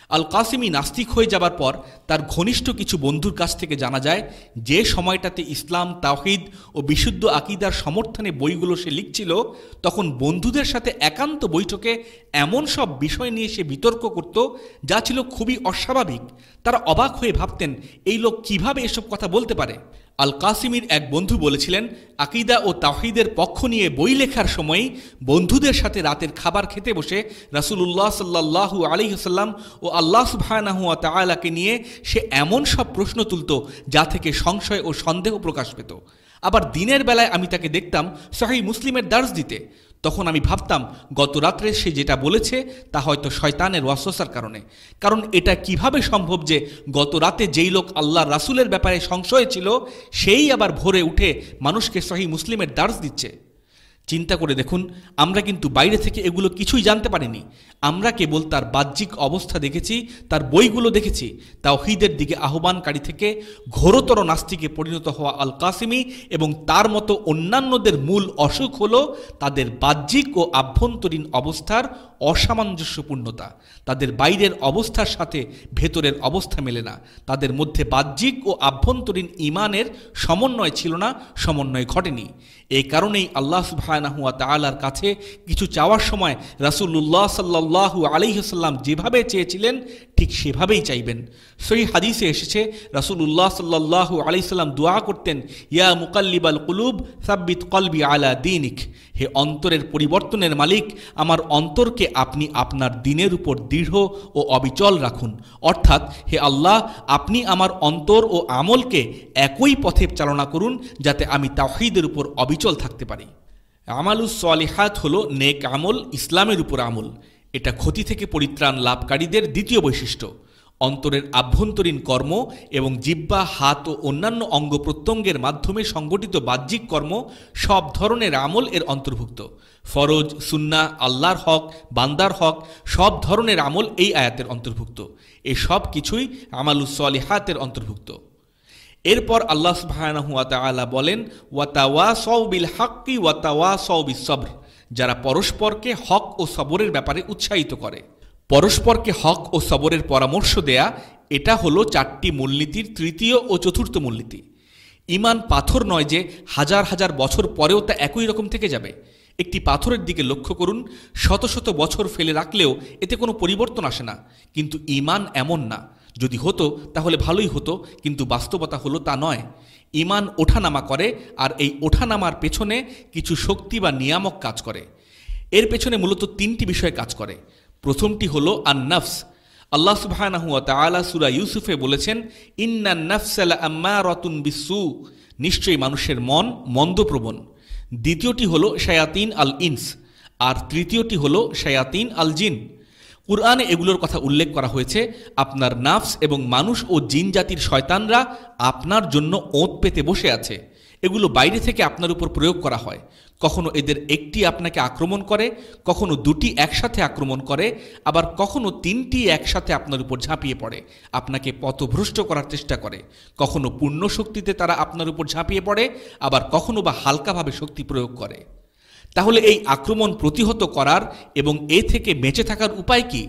আল কাসিমি নাস্তিক হয়ে যাবার পর তার ঘনিষ্ঠ কিছু বন্ধুর কাছ থেকে জানা যায়, যে সময়টাতে ইসলাম, তাওহিদ ও বিশুদ্ধ আকিদার সমর্থনে বইগুলো সে লিখছিল, তখন বন্ধুদের সাথে একান্ত বৈঠকে এমন সব বিষয় নিয়ে সে বিতর্ক করত, যা ছিল খুবই অস্বাভাবিক। তারা অবাক হয়ে ভাবতেন, এই লোক কীভাবে এসব কথা বলতে পারে? আল কাসিমির এক বন্ধু বলেছিলেন, আকিদা ও তাহিদের পক্ষ নিয়ে বই লেখার সময় বন্ধুদের সাথে রাতের খাবার খেতে বসে রাসুলুল্লাহ সাল্লাহু আলিহাসাল্লাম ও আল্লাহ সুবাহানাহুয়া তালাকে নিয়ে সে এমন সব প্রশ্ন তুলত যা থেকে সংশয় ও সন্দেহ প্রকাশ পেত। আবার দিনের বেলায় আমি তাকে দেখতাম সহি মুসলিমের দার্জ দিতে। তখন আমি ভাবতাম, গত রাত্রে সে যেটা বলেছে, তা হয়তো শয়তানের ওয়াসোসার কারণে। কারণ এটা কীভাবে সম্ভব যে গত রাতে যেই লোক আল্লাহ রাসুলের ব্যাপারে সংশয় ছিল, সেই আবার ভোরে উঠে মানুষকে সহি মুসলিমের দার্স দিচ্ছে? চিন্তা করে দেখুন, আমরা কিন্তু বাইরে থেকে এগুলো কিছুই জানতে পারিনি। আমরা কেবল তার বাহ্যিক অবস্থা দেখেছি, তার বইগুলো দেখেছি। তাওহিদের দিকে আহ্বানকারী থেকে ঘোরতর নাস্তিকে পরিণত হওয়া আল কাসিমি এবং তার মতো অন্যান্যদের মূল অসুখ হল তাদের বাহ্যিক ও আভ্যন্তরীণ অবস্থার অসামঞ্জস্যপূর্ণতা। তাদের বাইরের অবস্থার সাথে ভেতরের অবস্থা মেলে না। তাদের মধ্যে বাহ্যিক ও আভ্যন্তরীণ ইমানের সমন্বয় ছিল না, সমন্বয় ঘটেনি। এই কারণেই আল্লাহ সুবাহানাহুয়া তালার কাছে কিছু চাওয়ার সময় রাসুল্লাহ সাল্লাহু আলিহাসাল্লাম যেভাবে চেয়েছিলেন, ঠিক সেভাবেই চাইবেন। সেই হাদিসে এসেছে রাসুল্লাহ সাল্লাহু আলিসাল্লাম দোয়া করতেন, ইয়া মুকাল্লিবাল কুলুব, সাব্বিত কলবি আলা দিনিক। হে অন্তরের পরিবর্তনের মালিক, আমার অন্তরকে আপনি আপনার দিনের উপর দৃঢ় ও অবিচল রাখুন। অর্থাৎ, হে আল্লাহ, আপনি আমার অন্তর ও আমলকে একই পথে চালনা করুন, যাতে আমি তাহিদের উপর অবিচল থাকতে পারি। আমালুস সালিহাত হল নেক আমল, ইসলামের উপর আমল। এটা ক্ষতি থেকে পরিত্রাণ লাভকারীদের দ্বিতীয় বৈশিষ্ট্য। অন্তরের আভ্যন্তরীণ কর্ম এবং জিব্বা, হাত ও অন্যান্য অঙ্গ প্রত্যঙ্গের মাধ্যমে সংগঠিত বাহ্যিক কর্ম সব ধরনের আমল এর অন্তর্ভুক্ত। ফরজ সুন্না আল্লাহর হক, বান্দার হক সব ধরনের আমল এই আয়াতের অন্তর্ভুক্ত। এই সব কিছুই আমালুসলিহাতের অন্তর্ভুক্ত। এরপর আল্লাহ সুবাহানহুয়া তালা বলেন ওয়াতাওয়া সৌবিল হাক্কি ওয়াতাওয়া সৌবিল সবর যারা পরস্পরকে হক ও সবরের ব্যাপারে উৎসাহিত করে। পরস্পরকে হক ও সবরের পরামর্শ দেয়া, এটা হলো চারটি মূলনীতির তৃতীয় ও চতুর্থ মূলনীতি। ইমান পাথর নয় যে হাজার হাজার বছর পরেও তা একই রকম থেকে যাবে। একটি পাথরের দিকে লক্ষ্য করুন, শত শত বছর ফেলে রাখলেও এতে কোনো পরিবর্তন আসে না। কিন্তু ইমান এমন না। যদি হতো, তাহলে ভালোই হতো, কিন্তু বাস্তবতা হলো তা নয়। ইমান ওঠানামা করে, আর এই ওঠানামার পেছনে কিছু শক্তি বা নিয়ামক কাজ করে। এর পেছনে মূলত তিনটি বিষয় কাজ করে। প্রথমটি হলো আন্নাফস। আল্লাহ সুবহানাহুয়া সূরা ইউসুফে বলেছেন ইন্নান নাফসালা আম্মা রতুন বিসু নিশ্চয়ই মানুষের মন মন্দপ্রবণ। দ্বিতীয়টি হলো শায়াতিন আল ইনস আর তৃতীয়টি হলো শায়াতিন আল জিন কুরআনে এগুলোর কথা উল্লেখ করা হয়েছে, আপনার নাফস এবং মানুষ ও জিন জাতির শয়তানরা আপনার জন্য ওঁত পেতে বসে আছে। এগুলো বাইরে থেকে আপনার উপর প্রয়োগ করা হয়। কখনো এদের একটি আপনাকে আক্রমণ করে, কখনো দুটি একসাথে আক্রমণ করে, আবার কখনো তিনটি একসাথে আপনার উপর ঝাঁপিয়ে পড়ে। আপনাকে পথভ্রষ্ট করার চেষ্টা করে। কখনো পূর্ণ শক্তিতে তারা আপনার উপর ঝাঁপিয়ে পড়ে, আবার কখনো বা হালকাভাবে শক্তি প্রয়োগ করে। তাহলে এই আক্রমণ প্রতিহত করার এবং এ থেকে বেঁচে থাকার উপায় কি?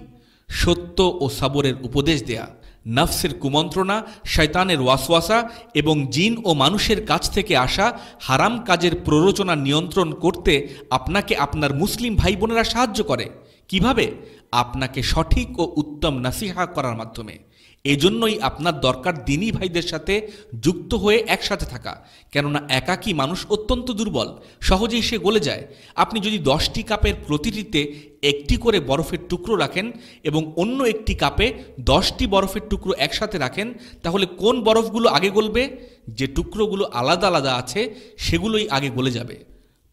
সত্য ও সাবরের উপদেশ দেয়া, নফসের কুমন্ত্রণা, শয়তানের ওয়াসওয়াসা এবং জিন ও মানুষের কাছ থেকে আসা হারাম কাজের প্ররোচনা নিয়ন্ত্রণ করতে আপনাকে আপনার মুসলিম ভাই বোনেরা সাহায্য করে। কীভাবে? আপনাকে সঠিক ও উত্তম নাসিহা করার মাধ্যমে। এজন্যই আপনার দরকার দিনী ভাইদের সাথে যুক্ত হয়ে একসাথে থাকা। কেননা একাকী মানুষ অত্যন্ত দুর্বল, সহজেই সে গলে যায়। আপনি যদি দশটি কাপের প্রতিটিতে একটি করে বরফের টুকরো রাখেন এবং অন্য একটি কাপে দশটি বরফের টুকরো একসাথে রাখেন, তাহলে কোন বরফগুলো আগে গলবে? যে টুকরোগুলো আলাদা আলাদা আছে, সেগুলোই আগে গলে যাবে।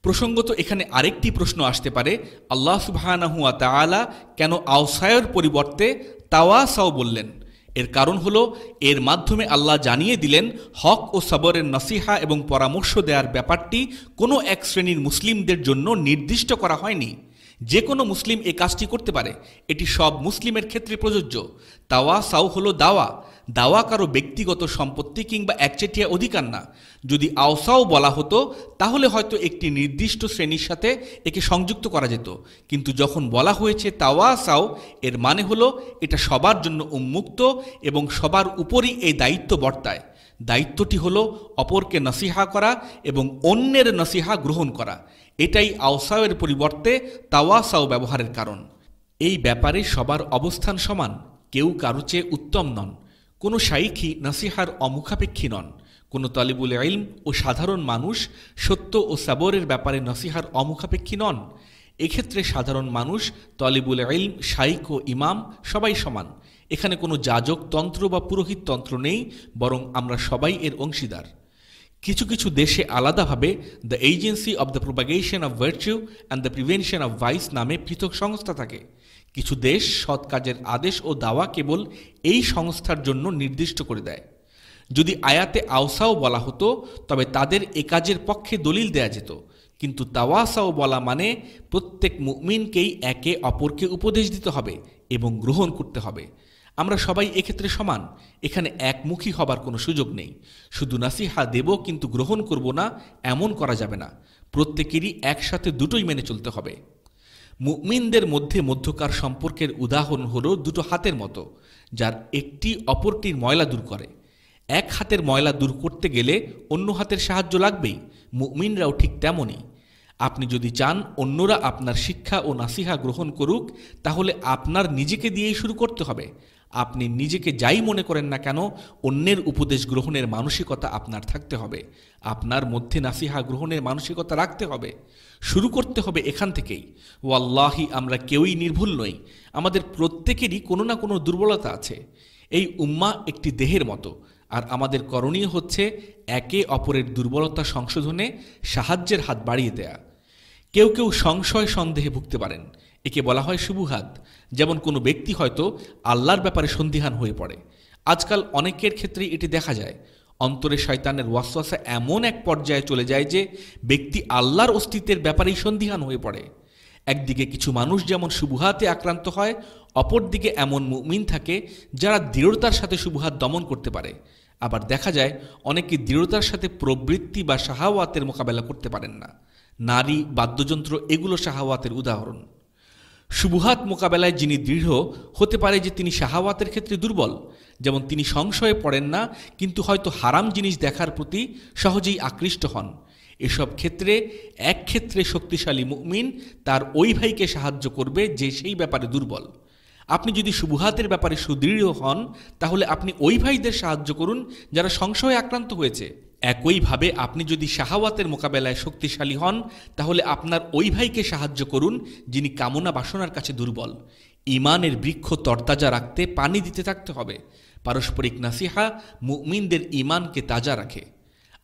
প্রসঙ্গত এখানে আরেকটি প্রশ্ন আসতে পারে, আল্লাহ সুবাহানাহুয়া তাআলা কেন আওসায়ের পরিবর্তে তাওয়াসাও বললেন? এর কারণ হলো, এর মাধ্যমে আল্লাহ জানিয়ে দিলেন, হক ও সবরের নসিহা এবং পরামর্শ দেওয়ার ব্যাপারটি কোনো এক শ্রেণির মুসলিমদের জন্য নির্দিষ্ট করা হয়নি। যে কোনো মুসলিম এ কাজটি করতে পারে। এটি সব মুসলিমের ক্ষেত্রে প্রযোজ্য। তাওয়া সাউ হলো দাওয়া। দাওয়া কারও ব্যক্তিগত সম্পত্তি কিংবা একচেটিয়া অধিকার না। যদি আওসাও বলা হতো, তাহলে হয়তো একটি নির্দিষ্ট শ্রেণির সাথে একে সংযুক্ত করা যেত। কিন্তু যখন বলা হয়েছে তাওয়া সাও এর মানে হলো এটা সবার জন্য উন্মুক্ত এবং সবার উপরই এই দায়িত্ব বর্তায়। দায়িত্বটি হলো অপরকে নসিহা করা এবং অন্যের নসিহা গ্রহণ করা। এটাই আওসাওয়ের পরিবর্তে তাওয়াসাও ব্যবহারের কারণ। এই ব্যাপারে সবার অবস্থান সমান, কেউ কারও চেয়ে উত্তম নন। কোনো শাইখই নাসিহার অমুখাপেক্ষী নন। কোনো তলিবুল ইলম ও সাধারণ মানুষ সত্য ও সাবরের ব্যাপারে নসিহার অমুখাপেক্ষী নন। এক্ষেত্রে সাধারণ মানুষ, তলিবুল ইলম শাইক ও ইমাম সবাই সমান। এখানে কোনো যাজক তন্ত্র বা পুরোহিত তন্ত্র নেই, বরং আমরা সবাই এর অংশীদার। কিছু কিছু দেশে আলাদাভাবে the agency of the propagation of virtue and the prevention of vice নামে পৃথক সংস্থা থাকে। কিছু দেশ সৎ কাজের আদেশ ও দাওয়া কেবল এই সংস্থার জন্য নির্দিষ্ট করে দেয়। যদি আয়াতে আওসাও বলা হতো, তবে তাদের এ কাজের পক্ষে দলিল দেয়া যেত। কিন্তু তাওয়াসাও বলা মানে প্রত্যেক মুমিনকেই একে অপরকে উপদেশ দিতে হবে এবং গ্রহণ করতে হবে। আমরা সবাই এক্ষেত্রে সমান, এখানে একমুখী হবার কোনো সুযোগ নেই। শুধু নাসিহা দেব কিন্তু গ্রহণ করব না, এমন করা যাবে না। প্রত্যেকেরই একসাথে দুটোই মেনে চলতে হবে। মুমিনদের মধ্যে মধ্যকার সম্পর্কের উদাহরণ হল দুটো হাতের মতো, যার একটি অপরটির ময়লা দূর করে। এক হাতের ময়লা দূর করতে গেলে অন্য হাতের সাহায্য লাগবেই, মুমিনরাও ঠিক তেমনই। আপনি যদি চান অন্যরা আপনার শিক্ষা ও নাসিহা গ্রহণ করুক, তাহলে আপনার নিজেকে দিয়েই শুরু করতে হবে। আপনি নিজেকে যাই মনে করেন না কেন, অন্যের উপদেশ গ্রহণের মানসিকতা আপনার থাকতে হবে। আপনার মধ্যে নাসিহা গ্রহণের মানসিকতা রাখতে হবে। শুরু করতে হবে এখান থেকেই। ওয়াল্লাহি, আমরা কেউই নির্ভুল নই। আমাদের প্রত্যেকেরই কোনো না কোনো দুর্বলতা আছে। এই উম্মা একটি দেহের মতো। আর আমাদের করণীয় হচ্ছে একে অপরের দুর্বলতা সংশোধনে সাহায্যের হাত বাড়িয়ে দেয়া। কেউ কেউ সংশয় সন্দেহে ভুগতে পারেন। একে বলা হয় শুভুহাত। যেমন কোনো ব্যক্তি হয়তো আল্লাহর ব্যাপারে সন্দিহান হয়ে পড়ে। আজকাল অনেকের ক্ষেত্রেই এটি দেখা যায়। অন্তরে শয়তানের ওয়াসওয়াসা এমন এক পর্যায়ে চলে যায় যে ব্যক্তি আল্লাহর অস্তিত্বের ব্যাপারেই সন্দিহান হয়ে পড়ে। একদিকে কিছু মানুষ যেমন সুবুহাতে আক্রান্ত হয়, অপরদিকে এমন মুমিন থাকে যারা দৃঢ়তার সাথে সুবুহাত দমন করতে পারে। আবার দেখা যায়, অনেকে দৃঢ়তার সাথে প্রবৃত্তি বা সাহাওয়াতের মোকাবেলা করতে পারেন না। নারী, বাদ্যযন্ত্র এগুলো শাহাওয়াতের উদাহরণ। সুবুহাত মোকাবেলায় যিনি দৃঢ়, হতে পারে যে তিনি শাহাওয়াতের ক্ষেত্রে দুর্বল, যেমন তিনি সংশয়ে পড়েন না, কিন্তু হয়তো হারাম জিনিস দেখার প্রতি সহজেই আকৃষ্ট হন। এসব ক্ষেত্রে, এক ক্ষেত্রে শক্তিশালী মুমিন তার ওই ভাইকে সাহায্য করবে যে সেই ব্যাপারে দুর্বল। আপনি যদি সুবুহাতের ব্যাপারে সুদৃঢ় হন, তাহলে আপনি ওই ভাইদের সাহায্য করুন যারা সংশয়ে আক্রান্ত হয়েছে। একইভাবে আপনি যদি শাহাওয়াতের মোকাবেলায় শক্তিশালী হন, তাহলে আপনার ওই ভাইকে সাহায্য করুন, যিনি কামনা বাসনার কাছে দুর্বল। ইমানের বৃক্ষ তরতাজা রাখতে পানি দিতে থাকতে হবে। পারস্পরিক নাসিহা মুমিনদের ইমানকে তাজা রাখে।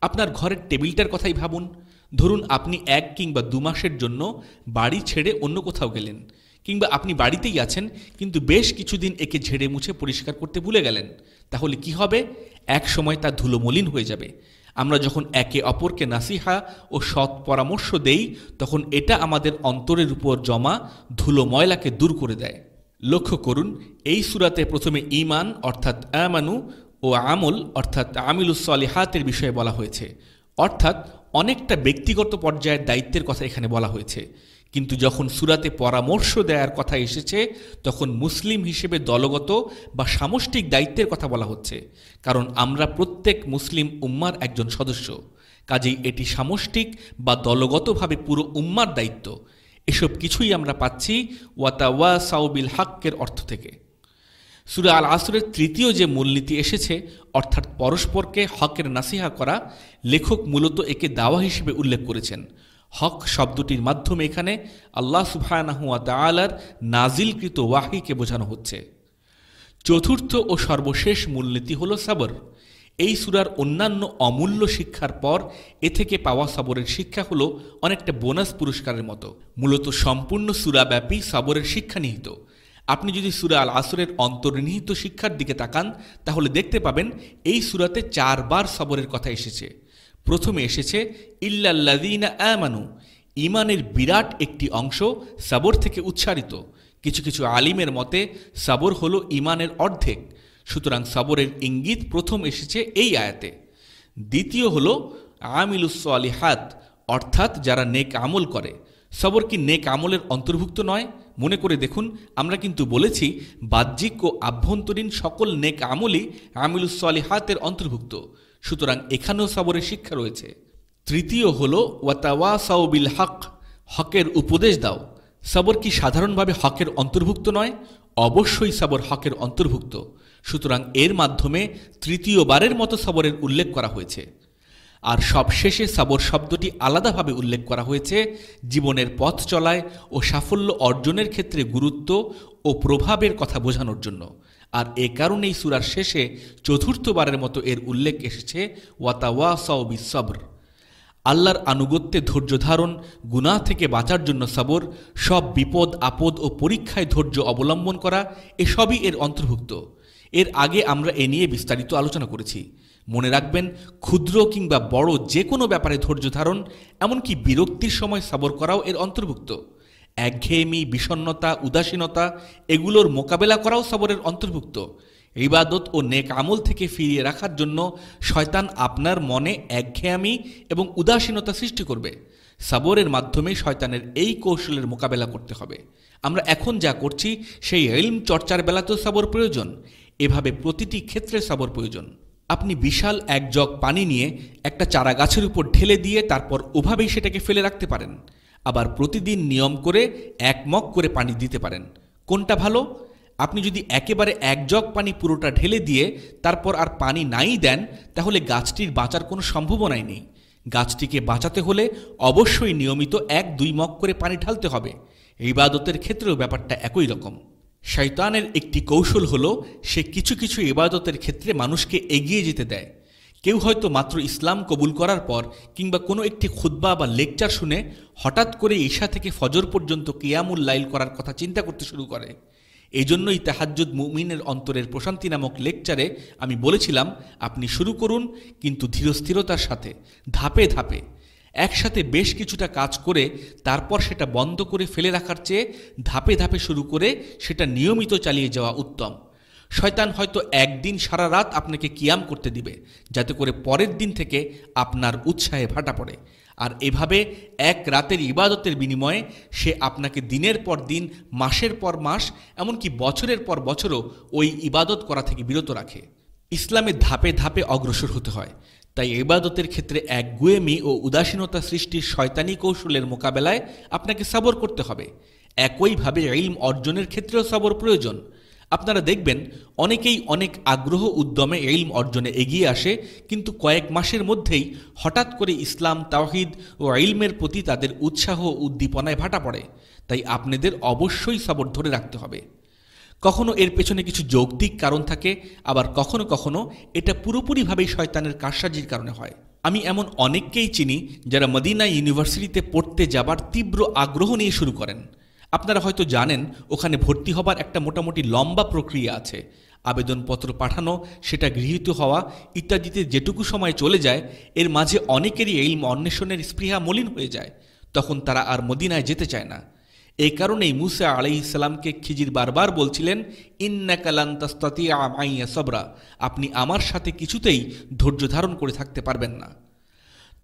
আপনার ঘরের টেবিলটার কথাই ভাবুন। ধরুন আপনি এক কিংবা দু মাসের জন্য বাড়ি ছেড়ে অন্য কোথাও গেলেন, কিংবা আপনি বাড়িতেই আছেন, কিন্তু বেশ কিছুদিন একে ঝেড়ে মুছে পরিষ্কার করতে ভুলে গেলেন। তাহলে কি হবে? এক সময় তা ধুলোমলিন হয়ে যাবে। আমরা যখন একে অপরকে নাসিহা ও সৎ পরামর্শ দেই, তখন এটা আমাদের অন্তরের উপর জমা ধুলো ময়লাকে দূর করে দেয়। লক্ষ্য করুন, এই সুরাতে প্রথমে ইমান অর্থাৎ আমানু, ও আমল, অর্থাৎ আমিলুসলিহাতের বিষয়ে বলা হয়েছে। অর্থাৎ অনেকটা ব্যক্তিগত পর্যায়ের দায়িত্বের কথা এখানে বলা হয়েছে। কিন্তু যখন সুরাতে পরামর্শ দেওয়ার কথা এসেছে, তখন মুসলিম হিসেবে দলগত বা সামষ্টিক দায়িত্বের কথা বলা হচ্ছে। কারণ আমরা প্রত্যেক মুসলিম উম্মার একজন সদস্য। কাজেই এটি সামষ্টিক বা দলগতভাবে পুরো উম্মার দায়িত্ব। এসব কিছুই আমরা পাচ্ছি ওয়াতা ওয়া সাউবিল হাক্কের অর্থ থেকে। সুরা আল আসরের তৃতীয় যে মূলনীতি এসেছে, অর্থাৎ পরস্পরকে হকের নাসিহা করা, লেখক মূলত একে দাওয়া হিসেবে উল্লেখ করেছেন। হক শব্দটির মাধ্যমে এখানে আল্লাহ সুবাহানাহুয়া তালার নাজিলকৃত ওয়াহিকে বোঝানো হচ্ছে। চতুর্থ ও সর্বশেষ মূলনীতি হল সাবর। এই সুরার অন্যান্য অমূল্য শিক্ষার পর এ থেকে পাওয়া সাবরের শিক্ষা হলো অনেকটা বোনাস পুরস্কারের মতো। মূলত সম্পূর্ণ সুরাব্যাপী সবরের শিক্ষা নিহিত। আপনি যদি সুরা আল আসরের অন্তর্নিহিত শিক্ষার দিকে তাকান, তাহলে দেখতে পাবেন এই সুরাতে চারবার সবরের কথা এসেছে। প্রথমে এসেছে ইল্লাল্লাদিনা আমানু ইমানের বিরাট একটি অংশ সাবর থেকে উচ্চারিত। কিছু কিছু আলিমের মতে, সাবর হলো ইমানের অর্ধেক। সুতরাং সাবরের ইঙ্গিত প্রথম এসেছে এই আয়াতে। দ্বিতীয় হলো আমিলুসলিহাত অর্থাৎ যারা নেক আমল করে। সবর কি নেক আমলের অন্তর্ভুক্ত নয়? মনে করে দেখুন, আমরা কিন্তু বলেছি, বাহ্যিক ও আভ্যন্তরীণ সকল নেক আমলই আমিলুসলিহাতের অন্তর্ভুক্ত। সুতরাং এখানেও সবরের শিক্ষা রয়েছে। তৃতীয় হল ওয়াতাওয়া সাউবিল হক, হকের উপদেশ দাও। সবর কি সাধারণভাবে হকের অন্তর্ভুক্ত নয়? অবশ্যই সবর হকের অন্তর্ভুক্ত। সুতরাং এর মাধ্যমে তৃতীয়বারের মতো সবরের উল্লেখ করা হয়েছে। আর সবশেষে সাবর শব্দটি আলাদাভাবে উল্লেখ করা হয়েছে, জীবনের পথ চলায় ও সাফল্য অর্জনের ক্ষেত্রে গুরুত্ব ও প্রভাবের কথা বোঝানোর জন্য। আর এ কারণেই সুরার শেষে চতুর্থবারের মতো এর উল্লেখ এসেছে ওয়াতাওয়া সাউবি সবর আল্লাহর আনুগত্যে ধৈর্য ধারণ, গুনাহ থেকে বাঁচার জন্য সবর, সব বিপদ, আপদ ও পরীক্ষায় ধৈর্য অবলম্বন করা, এসবই এর অন্তর্ভুক্ত। এর আগে আমরা এ নিয়ে বিস্তারিত আলোচনা করেছি। মনে রাখবেন, ক্ষুদ্র কিংবা বড় যে কোনো ব্যাপারে ধৈর্য ধারণ, এমনকি বিরক্তির সময় সাবর করাও এর অন্তর্ভুক্ত। একঘেয়েমি বিষণ্নতা উদাসীনতা, এগুলোর মোকাবেলা করাও সবরের অন্তর্ভুক্ত। ইবাদত ও নেক আমল থেকে ফিরিয়ে রাখার জন্য শয়তান আপনার মনে একঘেয়ামি এবং উদাসীনতা সৃষ্টি করবে। সাবরের মাধ্যমে শয়তানের এই কৌশলের মোকাবেলা করতে হবে। আমরা এখন যা করছি, সেই এলম চর্চার বেলাতেও সাবর প্রয়োজন। এভাবে প্রতিটি ক্ষেত্রে সাবর প্রয়োজন। আপনি বিশাল এক জগ পানি নিয়ে একটা চারা গাছের উপর ঢেলে দিয়ে তারপর ওভাবেই সেটাকে ফেলে রাখতে পারেন। আবার প্রতিদিন নিয়ম করে এক মগ করে পানি দিতে পারেন। কোনটা ভালো? আপনি যদি একেবারে এক জগ পানি পুরোটা ঢেলে দিয়ে তারপর আর পানি নাই দেন, তাহলে গাছটির বাঁচার কোনো সম্ভাবনাই নেই। গাছটিকে বাঁচাতে হলে অবশ্যই নিয়মিত এক দুই মগ করে পানি ঢালতে হবে। ইবাদতের ক্ষেত্রেও ব্যাপারটা একই রকম। শয়তানের একটি কৌশল হলো, সে কিছু কিছু ইবাদতের ক্ষেত্রে মানুষকে এগিয়ে যেতে দেয়। কেউ হয়তো মাত্র ইসলাম কবুল করার পর কিংবা কোনো একটি খুদ্া বা লেকচার শুনে হঠাৎ করে ঈশা থেকে ফজর পর্যন্ত কিয়ামুল লাইল করার কথা চিন্তা করতে শুরু করে। এই জন্যই তাহাজ্জুদ মুমিনের অন্তরের প্রশান্তি নামক লেকচারে আমি বলেছিলাম, আপনি শুরু করুন, কিন্তু ধীরস্থিরতার সাথে, ধাপে ধাপে। একসাথে বেশ কিছুটা কাজ করে, তারপর সেটা বন্ধ করে ফেলে রাখার চেয়ে ধাপে ধাপে শুরু করে সেটা নিয়মিত চালিয়ে যাওয়া উত্তম। শয়তান হয়তো একদিন সারা রাত আপনাকে কিয়াম করতে দিবে, যাতে করে পরের দিন থেকে আপনার উৎসাহে ভাটা পড়ে। আর এভাবে এক রাতের ইবাদতের বিনিময়ে সে আপনাকে দিনের পর দিন, মাসের পর মাস, এমনকি বছরের পর বছরও ওই ইবাদত করা থেকে বিরত রাখে। ইসলামে ধাপে ধাপে অগ্রসর হতে হয়। তাই ইবাদতের ক্ষেত্রে এক গুয়েমি ও উদাসীনতা সৃষ্টির শয়তানি কৌশলের মোকাবেলায় আপনাকে সাবর করতে হবে। একইভাবে ইলম অর্জনের ক্ষেত্রেও সাবর প্রয়োজন। আপনারা দেখবেন অনেকেই অনেক আগ্রহ উদ্যমে এলম অর্জনে এগিয়ে আসে, কিন্তু কয়েক মাসের মধ্যেই হঠাৎ করে ইসলাম, তাওহিদ ও ইলমের প্রতি তাদের উৎসাহ উদ্দীপনায় ভাটা পড়ে। তাই আপনাদের অবশ্যই সবর ধরে রাখতে হবে। কখনো এর পেছনে কিছু যৌক্তিক কারণ থাকে, আবার কখনো কখনো এটা পুরোপুরিভাবেই শয়তানের কারসাজির কারণে হয়। আমি এমন অনেককেই চিনি যারা মদিনা ইউনিভার্সিটিতে পড়তে যাবার তীব্র আগ্রহ নিয়ে শুরু করেন। আপনারা হয়তো জানেন, ওখানে ভর্তি হবার একটা মোটামুটি লম্বা প্রক্রিয়া আছে। আবেদনপত্র পাঠানো, সেটা গৃহীত হওয়া, ইত্যাদিতে যেটুকু সময় চলে যায়, এর মাঝে অনেকেরই এই অন্বেষণের স্পৃহা মলিন হয়ে যায়। তখন তারা আর মদিনায় যেতে চায় না। এই কারণেই মুসা আলাই ইসলামকে খিজির বারবার বলছিলেন ইন্নাকালান্তাস্তাতিয়া সবরা। আপনি আমার সাথে কিছুতেই ধৈর্য ধারণ করে থাকতে পারবেন না।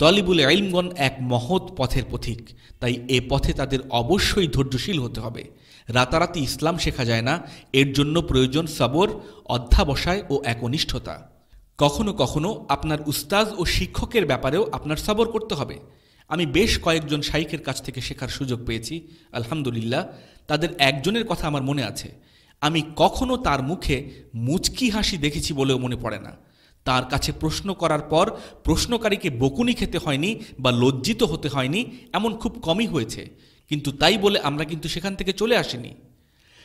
তলিবুল আইলমগণ এক মহৎ পথের পথিক। তাই এ পথে তাদের অবশ্যই ধৈর্যশীল হতে হবে। রাতারাতি ইসলাম শেখা যায় না। এর জন্য প্রয়োজন সবর, অধ্যাবসায় ও একনিষ্ঠতা। কখনো কখনো আপনার উস্তাজ ও শিক্ষকের ব্যাপারেও আপনার সবর করতে হবে। আমি বেশ কয়েকজন শাইখের কাছ থেকে শেখার সুযোগ পেয়েছি, আলহামদুলিল্লাহ। তাদের একজনের কথা আমার মনে আছে। আমি কখনো তার মুখে মুচকি হাসি দেখেছি বলেও মনে পড়ে না। তার কাছে প্রশ্ন করার পর প্রশ্নকারীকে বকুনি খেতে হয়নি বা লজ্জিত হতে হয়নি, এমন খুব কমই হয়েছে। কিন্তু তাই বলে আমরা কিন্তু সেখান থেকে চলে আসিনি।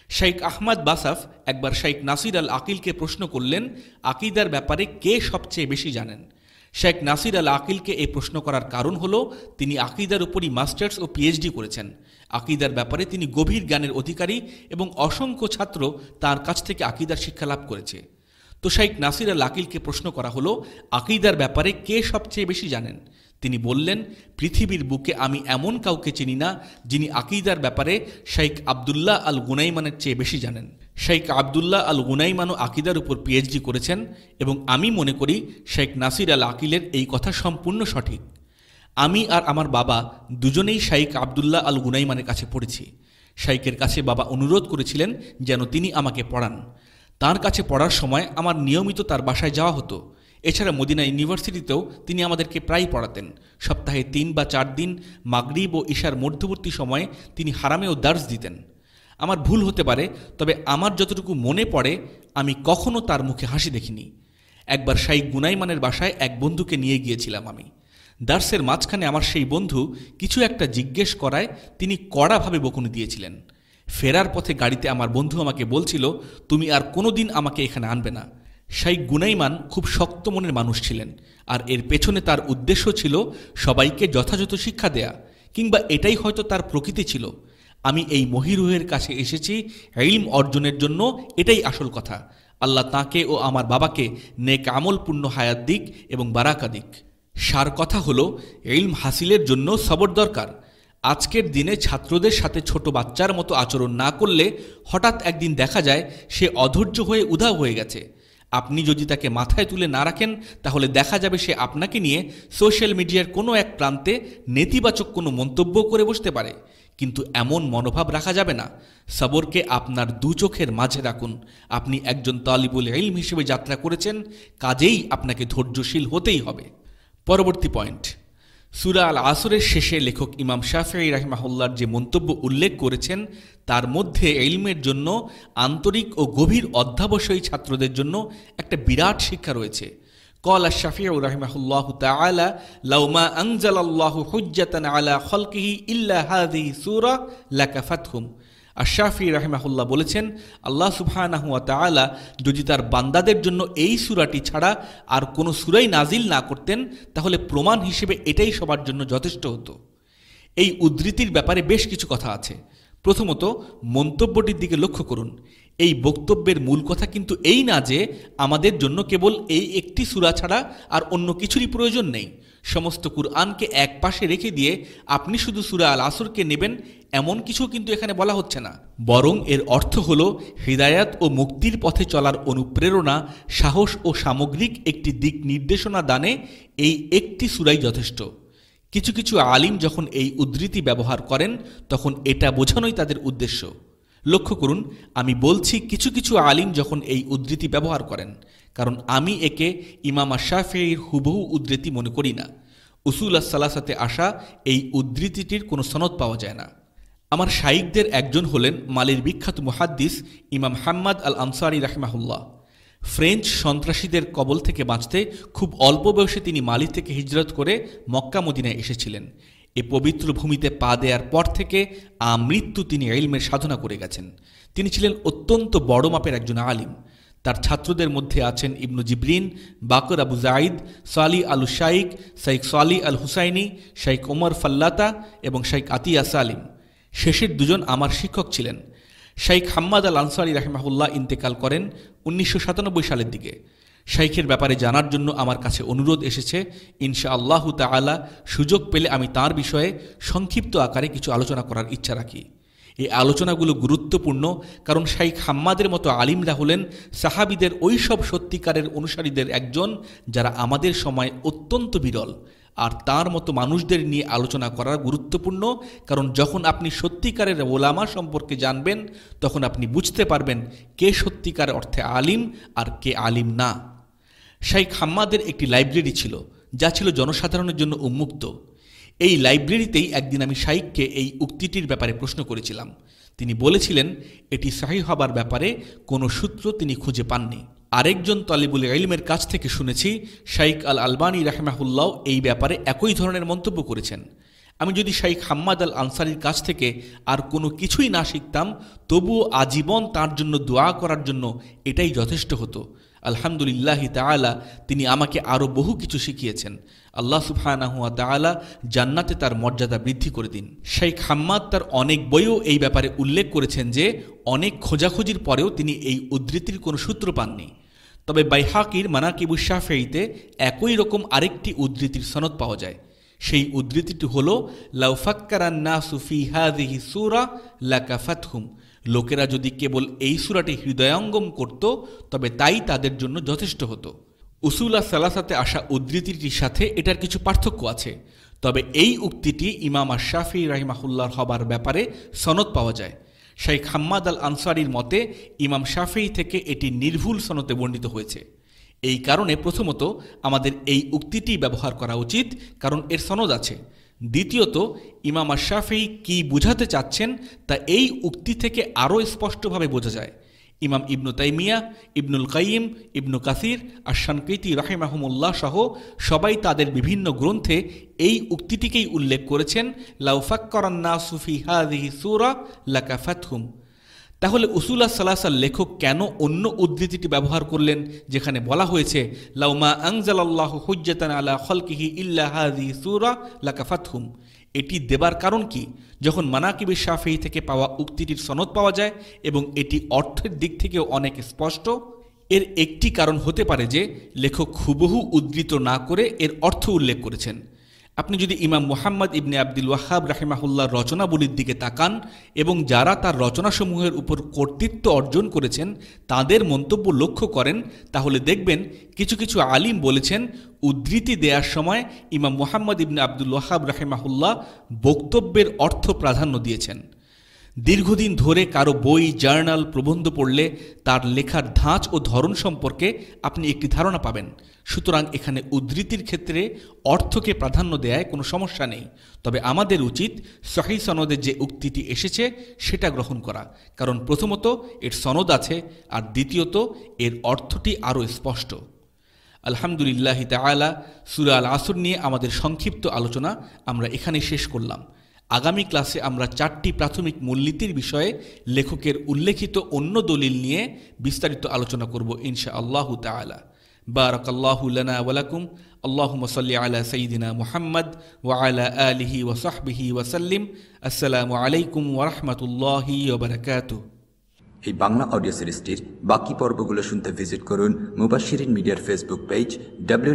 শাইখ আহমদ বাসাফ একবার শাইখ নাসির আল আকিলকে প্রশ্ন করলেন, আকিদার ব্যাপারে কে সবচেয়ে বেশি জানেন? শেখ নাসির আল আকিলকে এই প্রশ্ন করার কারণ হল, তিনি আকিদার উপরই মাস্টার্স ও পিএইচডি করেছেন। আকিদার ব্যাপারে তিনি গভীর জ্ঞানের অধিকারী এবং অসংখ্য ছাত্র তার কাছ থেকে আকিদার শিক্ষা লাভ করেছে। তো শাইক নাসির আল আকিলকে প্রশ্ন করা হলো, আকিদার ব্যাপারে কে সবচেয়ে বেশি জানেন? তিনি বললেন, পৃথিবীর বুকে আমি এমন কাউকে চিনি না যিনি আকিদার ব্যাপারে শাইক আবদুল্লাহ আল গুনাইমানের চেয়ে বেশি জানেন। শাইক আবদুল্লাহ আল গুনাইমানও আকিদার উপর পিএইচডি করেছেন এবং আমি মনে করি শেখ নাসির আল আকিলের এই কথা সম্পূর্ণ সঠিক। আমি আর আমার বাবা দুজনেই শাইক আবদুল্লাহ আল গুনাইমানের কাছে পড়েছি। শাইকের কাছে বাবা অনুরোধ করেছিলেন যেন তিনি আমাকে পড়ান। তার কাছে পড়ার সময় আমার নিয়মিত তার বাসায় যাওয়া হতো। এছাড়া মদিনা ইউনিভার্সিটিতেও তিনি আমাদেরকে প্রায় পড়াতেন। সপ্তাহে তিন বা চার দিন মাগরিব ও ঈশার মধ্যবর্তী সময়ে তিনি হারামেও দার্স দিতেন। আমার ভুল হতে পারে, তবে আমার যতটুকু মনে পড়ে, আমি কখনো তার মুখে হাসি দেখিনি। একবার শাইক গুনাইমানের বাসায় এক বন্ধুকে নিয়ে গিয়েছিলাম আমি। দার্সের মাঝখানে আমার সেই বন্ধু কিছু একটা জিজ্ঞেস করায় তিনি কড়াভাবে বকুনি দিয়েছিলেন। ফেরার পথে গাড়িতে আমার বন্ধু আমাকে বলছিল, তুমি আর কোনোদিন আমাকে এখানে আনবে না। সেই গুনাইমান খুব শক্ত মনের মানুষ ছিলেন, আর এর পেছনে তার উদ্দেশ্য ছিল সবাইকে যথাযথ শিক্ষা দেয়া, কিংবা এটাই হয়তো তার প্রকৃতি ছিল। আমি এই মহিরুহের কাছে এসেছি, ইলম অর্জনের জন্য এটাই আসল কথা। আল্লাহ তাকে ও আমার বাবাকে নেক আমলপূর্ণ হায়াত দিক এবং বারাকা দিক। সার কথা হলো, ইলম হাসিলের জন্য সবর দরকার। আজকের দিনে ছাত্রদের সাথে ছোট বাচ্চার মতো আচরণ না করলে হঠাৎ একদিন দেখা যায় সে অধৈর্য হয়ে উধাও হয়ে গেছে। আপনি যদি তাকে মাথায় তুলে না রাখেন, তাহলে দেখা যাবে সে আপনাকে নিয়ে সোশ্যাল মিডিয়ার কোনো এক প্রান্তে নেতিবাচক কোনো মন্তব্য করে বসতে পারে। কিন্তু এমন মনোভাব রাখা যাবে না। সবরকে আপনার দু চোখের মাঝে রাখুন। আপনি একজন তালিবুল ইলম হিসেবে যাত্রা করেছেন, কাজেই আপনাকে ধৈর্যশীল হতেই হবে। পরবর্তী পয়েন্ট। সুরা আল আসরের শেষে লেখক ইমাম শাফি রাহিমাহুল্লার যে মন্তব্য উল্লেখ করেছেন, তার মধ্যে এলমের জন্য আন্তরিক ও গভীর অধ্যাবসায়ী ছাত্রদের জন্য একটা বিরাট শিক্ষা রয়েছে। কল শাফিউ রাহিমাহুল্লাহ তালা লাউমা আনজালাল্লাহু হুজ্জাতান আলা খলকিহি ইল্লা হাযিহি সূরা লাকাফাতহুম আশাফি রাহেমাহুল্লাহ বলেছেন, আল্লাহ সুবহানাহুয়া তাআলা যদি তার বান্দাদের জন্য এই সুরাটি ছাড়া আর কোনো সুরাই নাজিল না করতেন, তাহলে প্রমাণ হিসেবে এটাই সবার জন্য যথেষ্ট হতো। এই উদ্ধৃতির ব্যাপারে বেশ কিছু কথা আছে। প্রথমত, মন্তব্যটির দিকে লক্ষ্য করুন। এই বক্তব্যের মূল কথা কিন্তু এই না যে আমাদের জন্য কেবল এই একটি সুরা ছাড়া আর অন্য কিছুরই প্রয়োজন নেই। সমস্ত কুরআনকে এক পাশে রেখে দিয়ে আপনি শুধু সুরা আল আসরকে নেবেন, এমন কিছু কিন্তু এখানে বলা হচ্ছে না। বরং এর অর্থ হল হৃদায়াত ও মুক্তির পথে চলার অনুপ্রেরণা, সাহস ও সামগ্রিক একটি দিক নির্দেশনা দানে এই একটি সুরাই যথেষ্ট। কিছু কিছু আলিম যখন এই উদ্ধৃতি ব্যবহার করেন, তখন এটা বোঝানোই তাদের উদ্দেশ্য। লক্ষ্য করুন, আমি বলছি কিছু কিছু আলিম যখন এই উদ্ধৃতি ব্যবহার করেন, কারণ আমি একে ইমাম আশাফের হুবহু উদ্ধৃতি মনে করি না। উসুল সালাসাতে আসা এই উদ্ধৃতিটির কোনো সনদ পাওয়া যায় না। আমার শাইকদের একজন হলেন মালির বিখ্যাত মুহাদ্দিস ইমাম হাম্মাদ আল আনসারি রাহমাহুল্লাহ। ফ্রেঞ্চ সন্ত্রাসীদের কবল থেকে বাঁচতে খুব অল্প বয়সে তিনি মালি থেকে হিজরত করে মক্কা মদিনায় এসেছিলেন। এ পবিত্র ভূমিতে পা দেওয়ার পর থেকে আমৃত্যু তিনি এলমের সাধনা করে গেছেন। তিনি ছিলেন অত্যন্ত বড় মাপের একজন আলিম। তার ছাত্রদের মধ্যে আছেন ইবনু জিবরিন, বাকর আবু জাইদ সালি আলু শাইক শাইক সালি আল হুসাইনি শাইক ওমর ফাল্লাতা এবং শাইক আতিয়া সালিম। শেষের দুজন আমার শিক্ষক ছিলেন। শাইখ হাম্মাদ আল আনসারি রাহমাহুল্লাহ ইন্তেকাল করেন উনিশশো সাতানব্বই সালের দিকে। শাইখের ব্যাপারে জানার জন্য আমার কাছে অনুরোধ এসেছে ইনশা আল্লাহ তালা সুযোগ পেলে আমি তার বিষয়ে সংক্ষিপ্ত আকারে কিছু আলোচনা করার ইচ্ছা রাখি। এই আলোচনাগুলো গুরুত্বপূর্ণ, কারণ শাইখ হাম্মাদের মতো আলিমরা হলেন সাহাবিদের ওই সব সত্যিকারের অনুসারীদের একজন যারা আমাদের সময় অত্যন্ত বিরল। আর তার মতো মানুষদের নিয়ে আলোচনা করা গুরুত্বপূর্ণ, কারণ যখন আপনি সত্যিকারের ওলামা সম্পর্কে জানবেন, তখন আপনি বুঝতে পারবেন কে সত্যিকার অর্থে আলিম আর কে আলিম না। শাইখ হাম্মাদের একটি লাইব্রেরি ছিল, যা ছিল জনসাধারণের জন্য উন্মুক্ত। এই লাইব্রেরিতেই একদিন আমি শাইককে এই উক্তিটির ব্যাপারে প্রশ্ন করেছিলাম। তিনি বলেছিলেন, এটি সাহি হবার ব্যাপারে কোনো সূত্র তিনি খুঁজে পাননি। আরেকজন তালিবুল ইলমের কাছ থেকে শুনেছি শাইক আল আলবানী রাহমাহুল্লাহ এই ব্যাপারে একই ধরনের মন্তব্য করেছেন। আমি যদি শাইখ হাম্মাদ আল আনসারির কাছ থেকে আর কোনো কিছুই না শিখতাম, তবুও আজীবন তার জন্য দোয়া করার জন্য এটাই যথেষ্ট হতো। আলহামদুলিল্লাহ তালা তিনি আমাকে আরও বহু কিছু শিখিয়েছেন। আল্লাহ সুফানাহুয়া তালা জান্নাতে তার মর্যাদা বৃদ্ধি করে দিন। শেখ হাম্মাদ তার অনেক বইও এই ব্যাপারে উল্লেখ করেছেন যে, অনেক খোঁজাখুঁজির পরেও তিনি এই উদ্ধৃতির কোনো সূত্র পাননি। তবে বাইহাকির মানাকিবু শাফেইতে একই রকম আরেকটি উদ্ধৃতির সনদ পাওয়া যায়। সেই উদ্ধৃতিটি হল লাউফাক্কারান্না সুফি হাদিহি সুরা লাকাফাতহুম লোকেরা যদি কেবল এই সুরাটি হৃদয়ঙ্গম করত, তবে তাই তাদের জন্য যথেষ্ট হতো। উসুল্লা সালাসাতে আসা উদ্ধৃতিটির সাথে এটার কিছু পার্থক্য আছে। তবে এই উক্তিটি ইমাম আশাফি রাহিমাহুল্লার হবার ব্যাপারে সনদ পাওয়া যায়। শাইখ হাম্মাদ আল আনসারির মতে, ইমাম শাফি থেকে এটি নির্ভুল সনতে বর্ণিত হয়েছে। এই কারণে প্রথমত আমাদের এই উক্তিটি ব্যবহার করা উচিত, কারণ এর সনদ আছে। দ্বিতীয়ত, ইমাম আশাফি কি বুঝাতে চাচ্ছেন তা এই উক্তি থেকে আরও স্পষ্টভাবে বোঝা যায়। ইমাম ইবনু তাইমিয়া, ইবনুল কাইম ইবনু কাসির আর শানকৃতি রাহেমাহমুল্লাহ সহ সবাই তাদের বিভিন্ন গ্রন্থে এই উক্তিটিকেই উল্লেখ করেছেন লাউফাক্করান্না সুফি হাদিহি সুরা লাকাফাতহুম। তাহলে উসুল্লাহ সাল্লাসাল লেখক কেন অন্য উদ্ধৃতিটি ব্যবহার করলেন? যেখানে বলা হয়েছে, লাউমা আংজালাল্লাহ হুজ্জাতান আলা খলকিহি ইল্লা হাদি সুরা লাকাফাতহুম এটি দেবার কারণ কি? যখন মানাকিবি শাফেই থেকে পাওয়া উক্তিটির সনদ পাওয়া যায় এবং এটি অর্থের দিক থেকেও অনেক স্পষ্ট, এর একটি কারণ হতে পারে যে লেখক হুবহু উদ্ধৃত না করে এর অর্থ উল্লেখ করেছেন। আপনি যদি ইমাম মুহাম্মদ ইবনে আব্দুল ওয়াহাব রাহিমাহুল্লাহর রচনাবলীর দিকে তাকান এবং যারা তার রচনাসমূহের উপর কর্তৃত্ব অর্জন করেছেন, তাদের মন্তব্য লক্ষ্য করেন, তাহলে দেখবেন কিছু কিছু আলিম বলেছেন, উদ্ধৃতি দেওয়ার সময় ইমাম মুহাম্মদ ইবনে আব্দুল ওয়াহাব রাহিমাহুল্লাহ বক্তব্যের অর্থ প্রাধান্য দিয়েছেন। দীর্ঘদিন ধরে কারও বই, জার্নাল প্রবন্ধ পড়লে তার লেখার ধাঁচ ও ধরন সম্পর্কে আপনি একটি ধারণা পাবেন। সুতরাং এখানে উদ্ধৃতির ক্ষেত্রে অর্থকে প্রাধান্য দেয়ায় কোনো সমস্যা নেই। তবে আমাদের উচিত সহি সনদে যে উক্তিটি এসেছে, সেটা গ্রহণ করা। কারণ প্রথমত এর সনদ আছে আর দ্বিতীয়ত এর অর্থটি আরও স্পষ্ট। আলহামদুলিল্লাহ তালা সুরা আল আসর নিয়ে আমাদের সংক্ষিপ্ত আলোচনা আমরা এখানে শেষ করলাম। আগামী ক্লাসে আমরা চারটি প্রাথমিক মূলনীতির বিষয়ে লেখকের উল্লেখিত অন্য দলিল নিয়ে বিস্তারিত আলোচনা করব ইনশা আল্লাহ তালা بارك الله لنا ولكم اللهم صل على سيدنا محمد وعلى آله وصحبه وسلم السلام عليكم ورحمة الله وبركاته এই বাংলা অডিও সিরিজটির বাকি পর্বগুলো শুনতে ভিজিট করুন মুবাশিরিন মিডিয়ার ফেসবুক পেজ ডাব্লিউ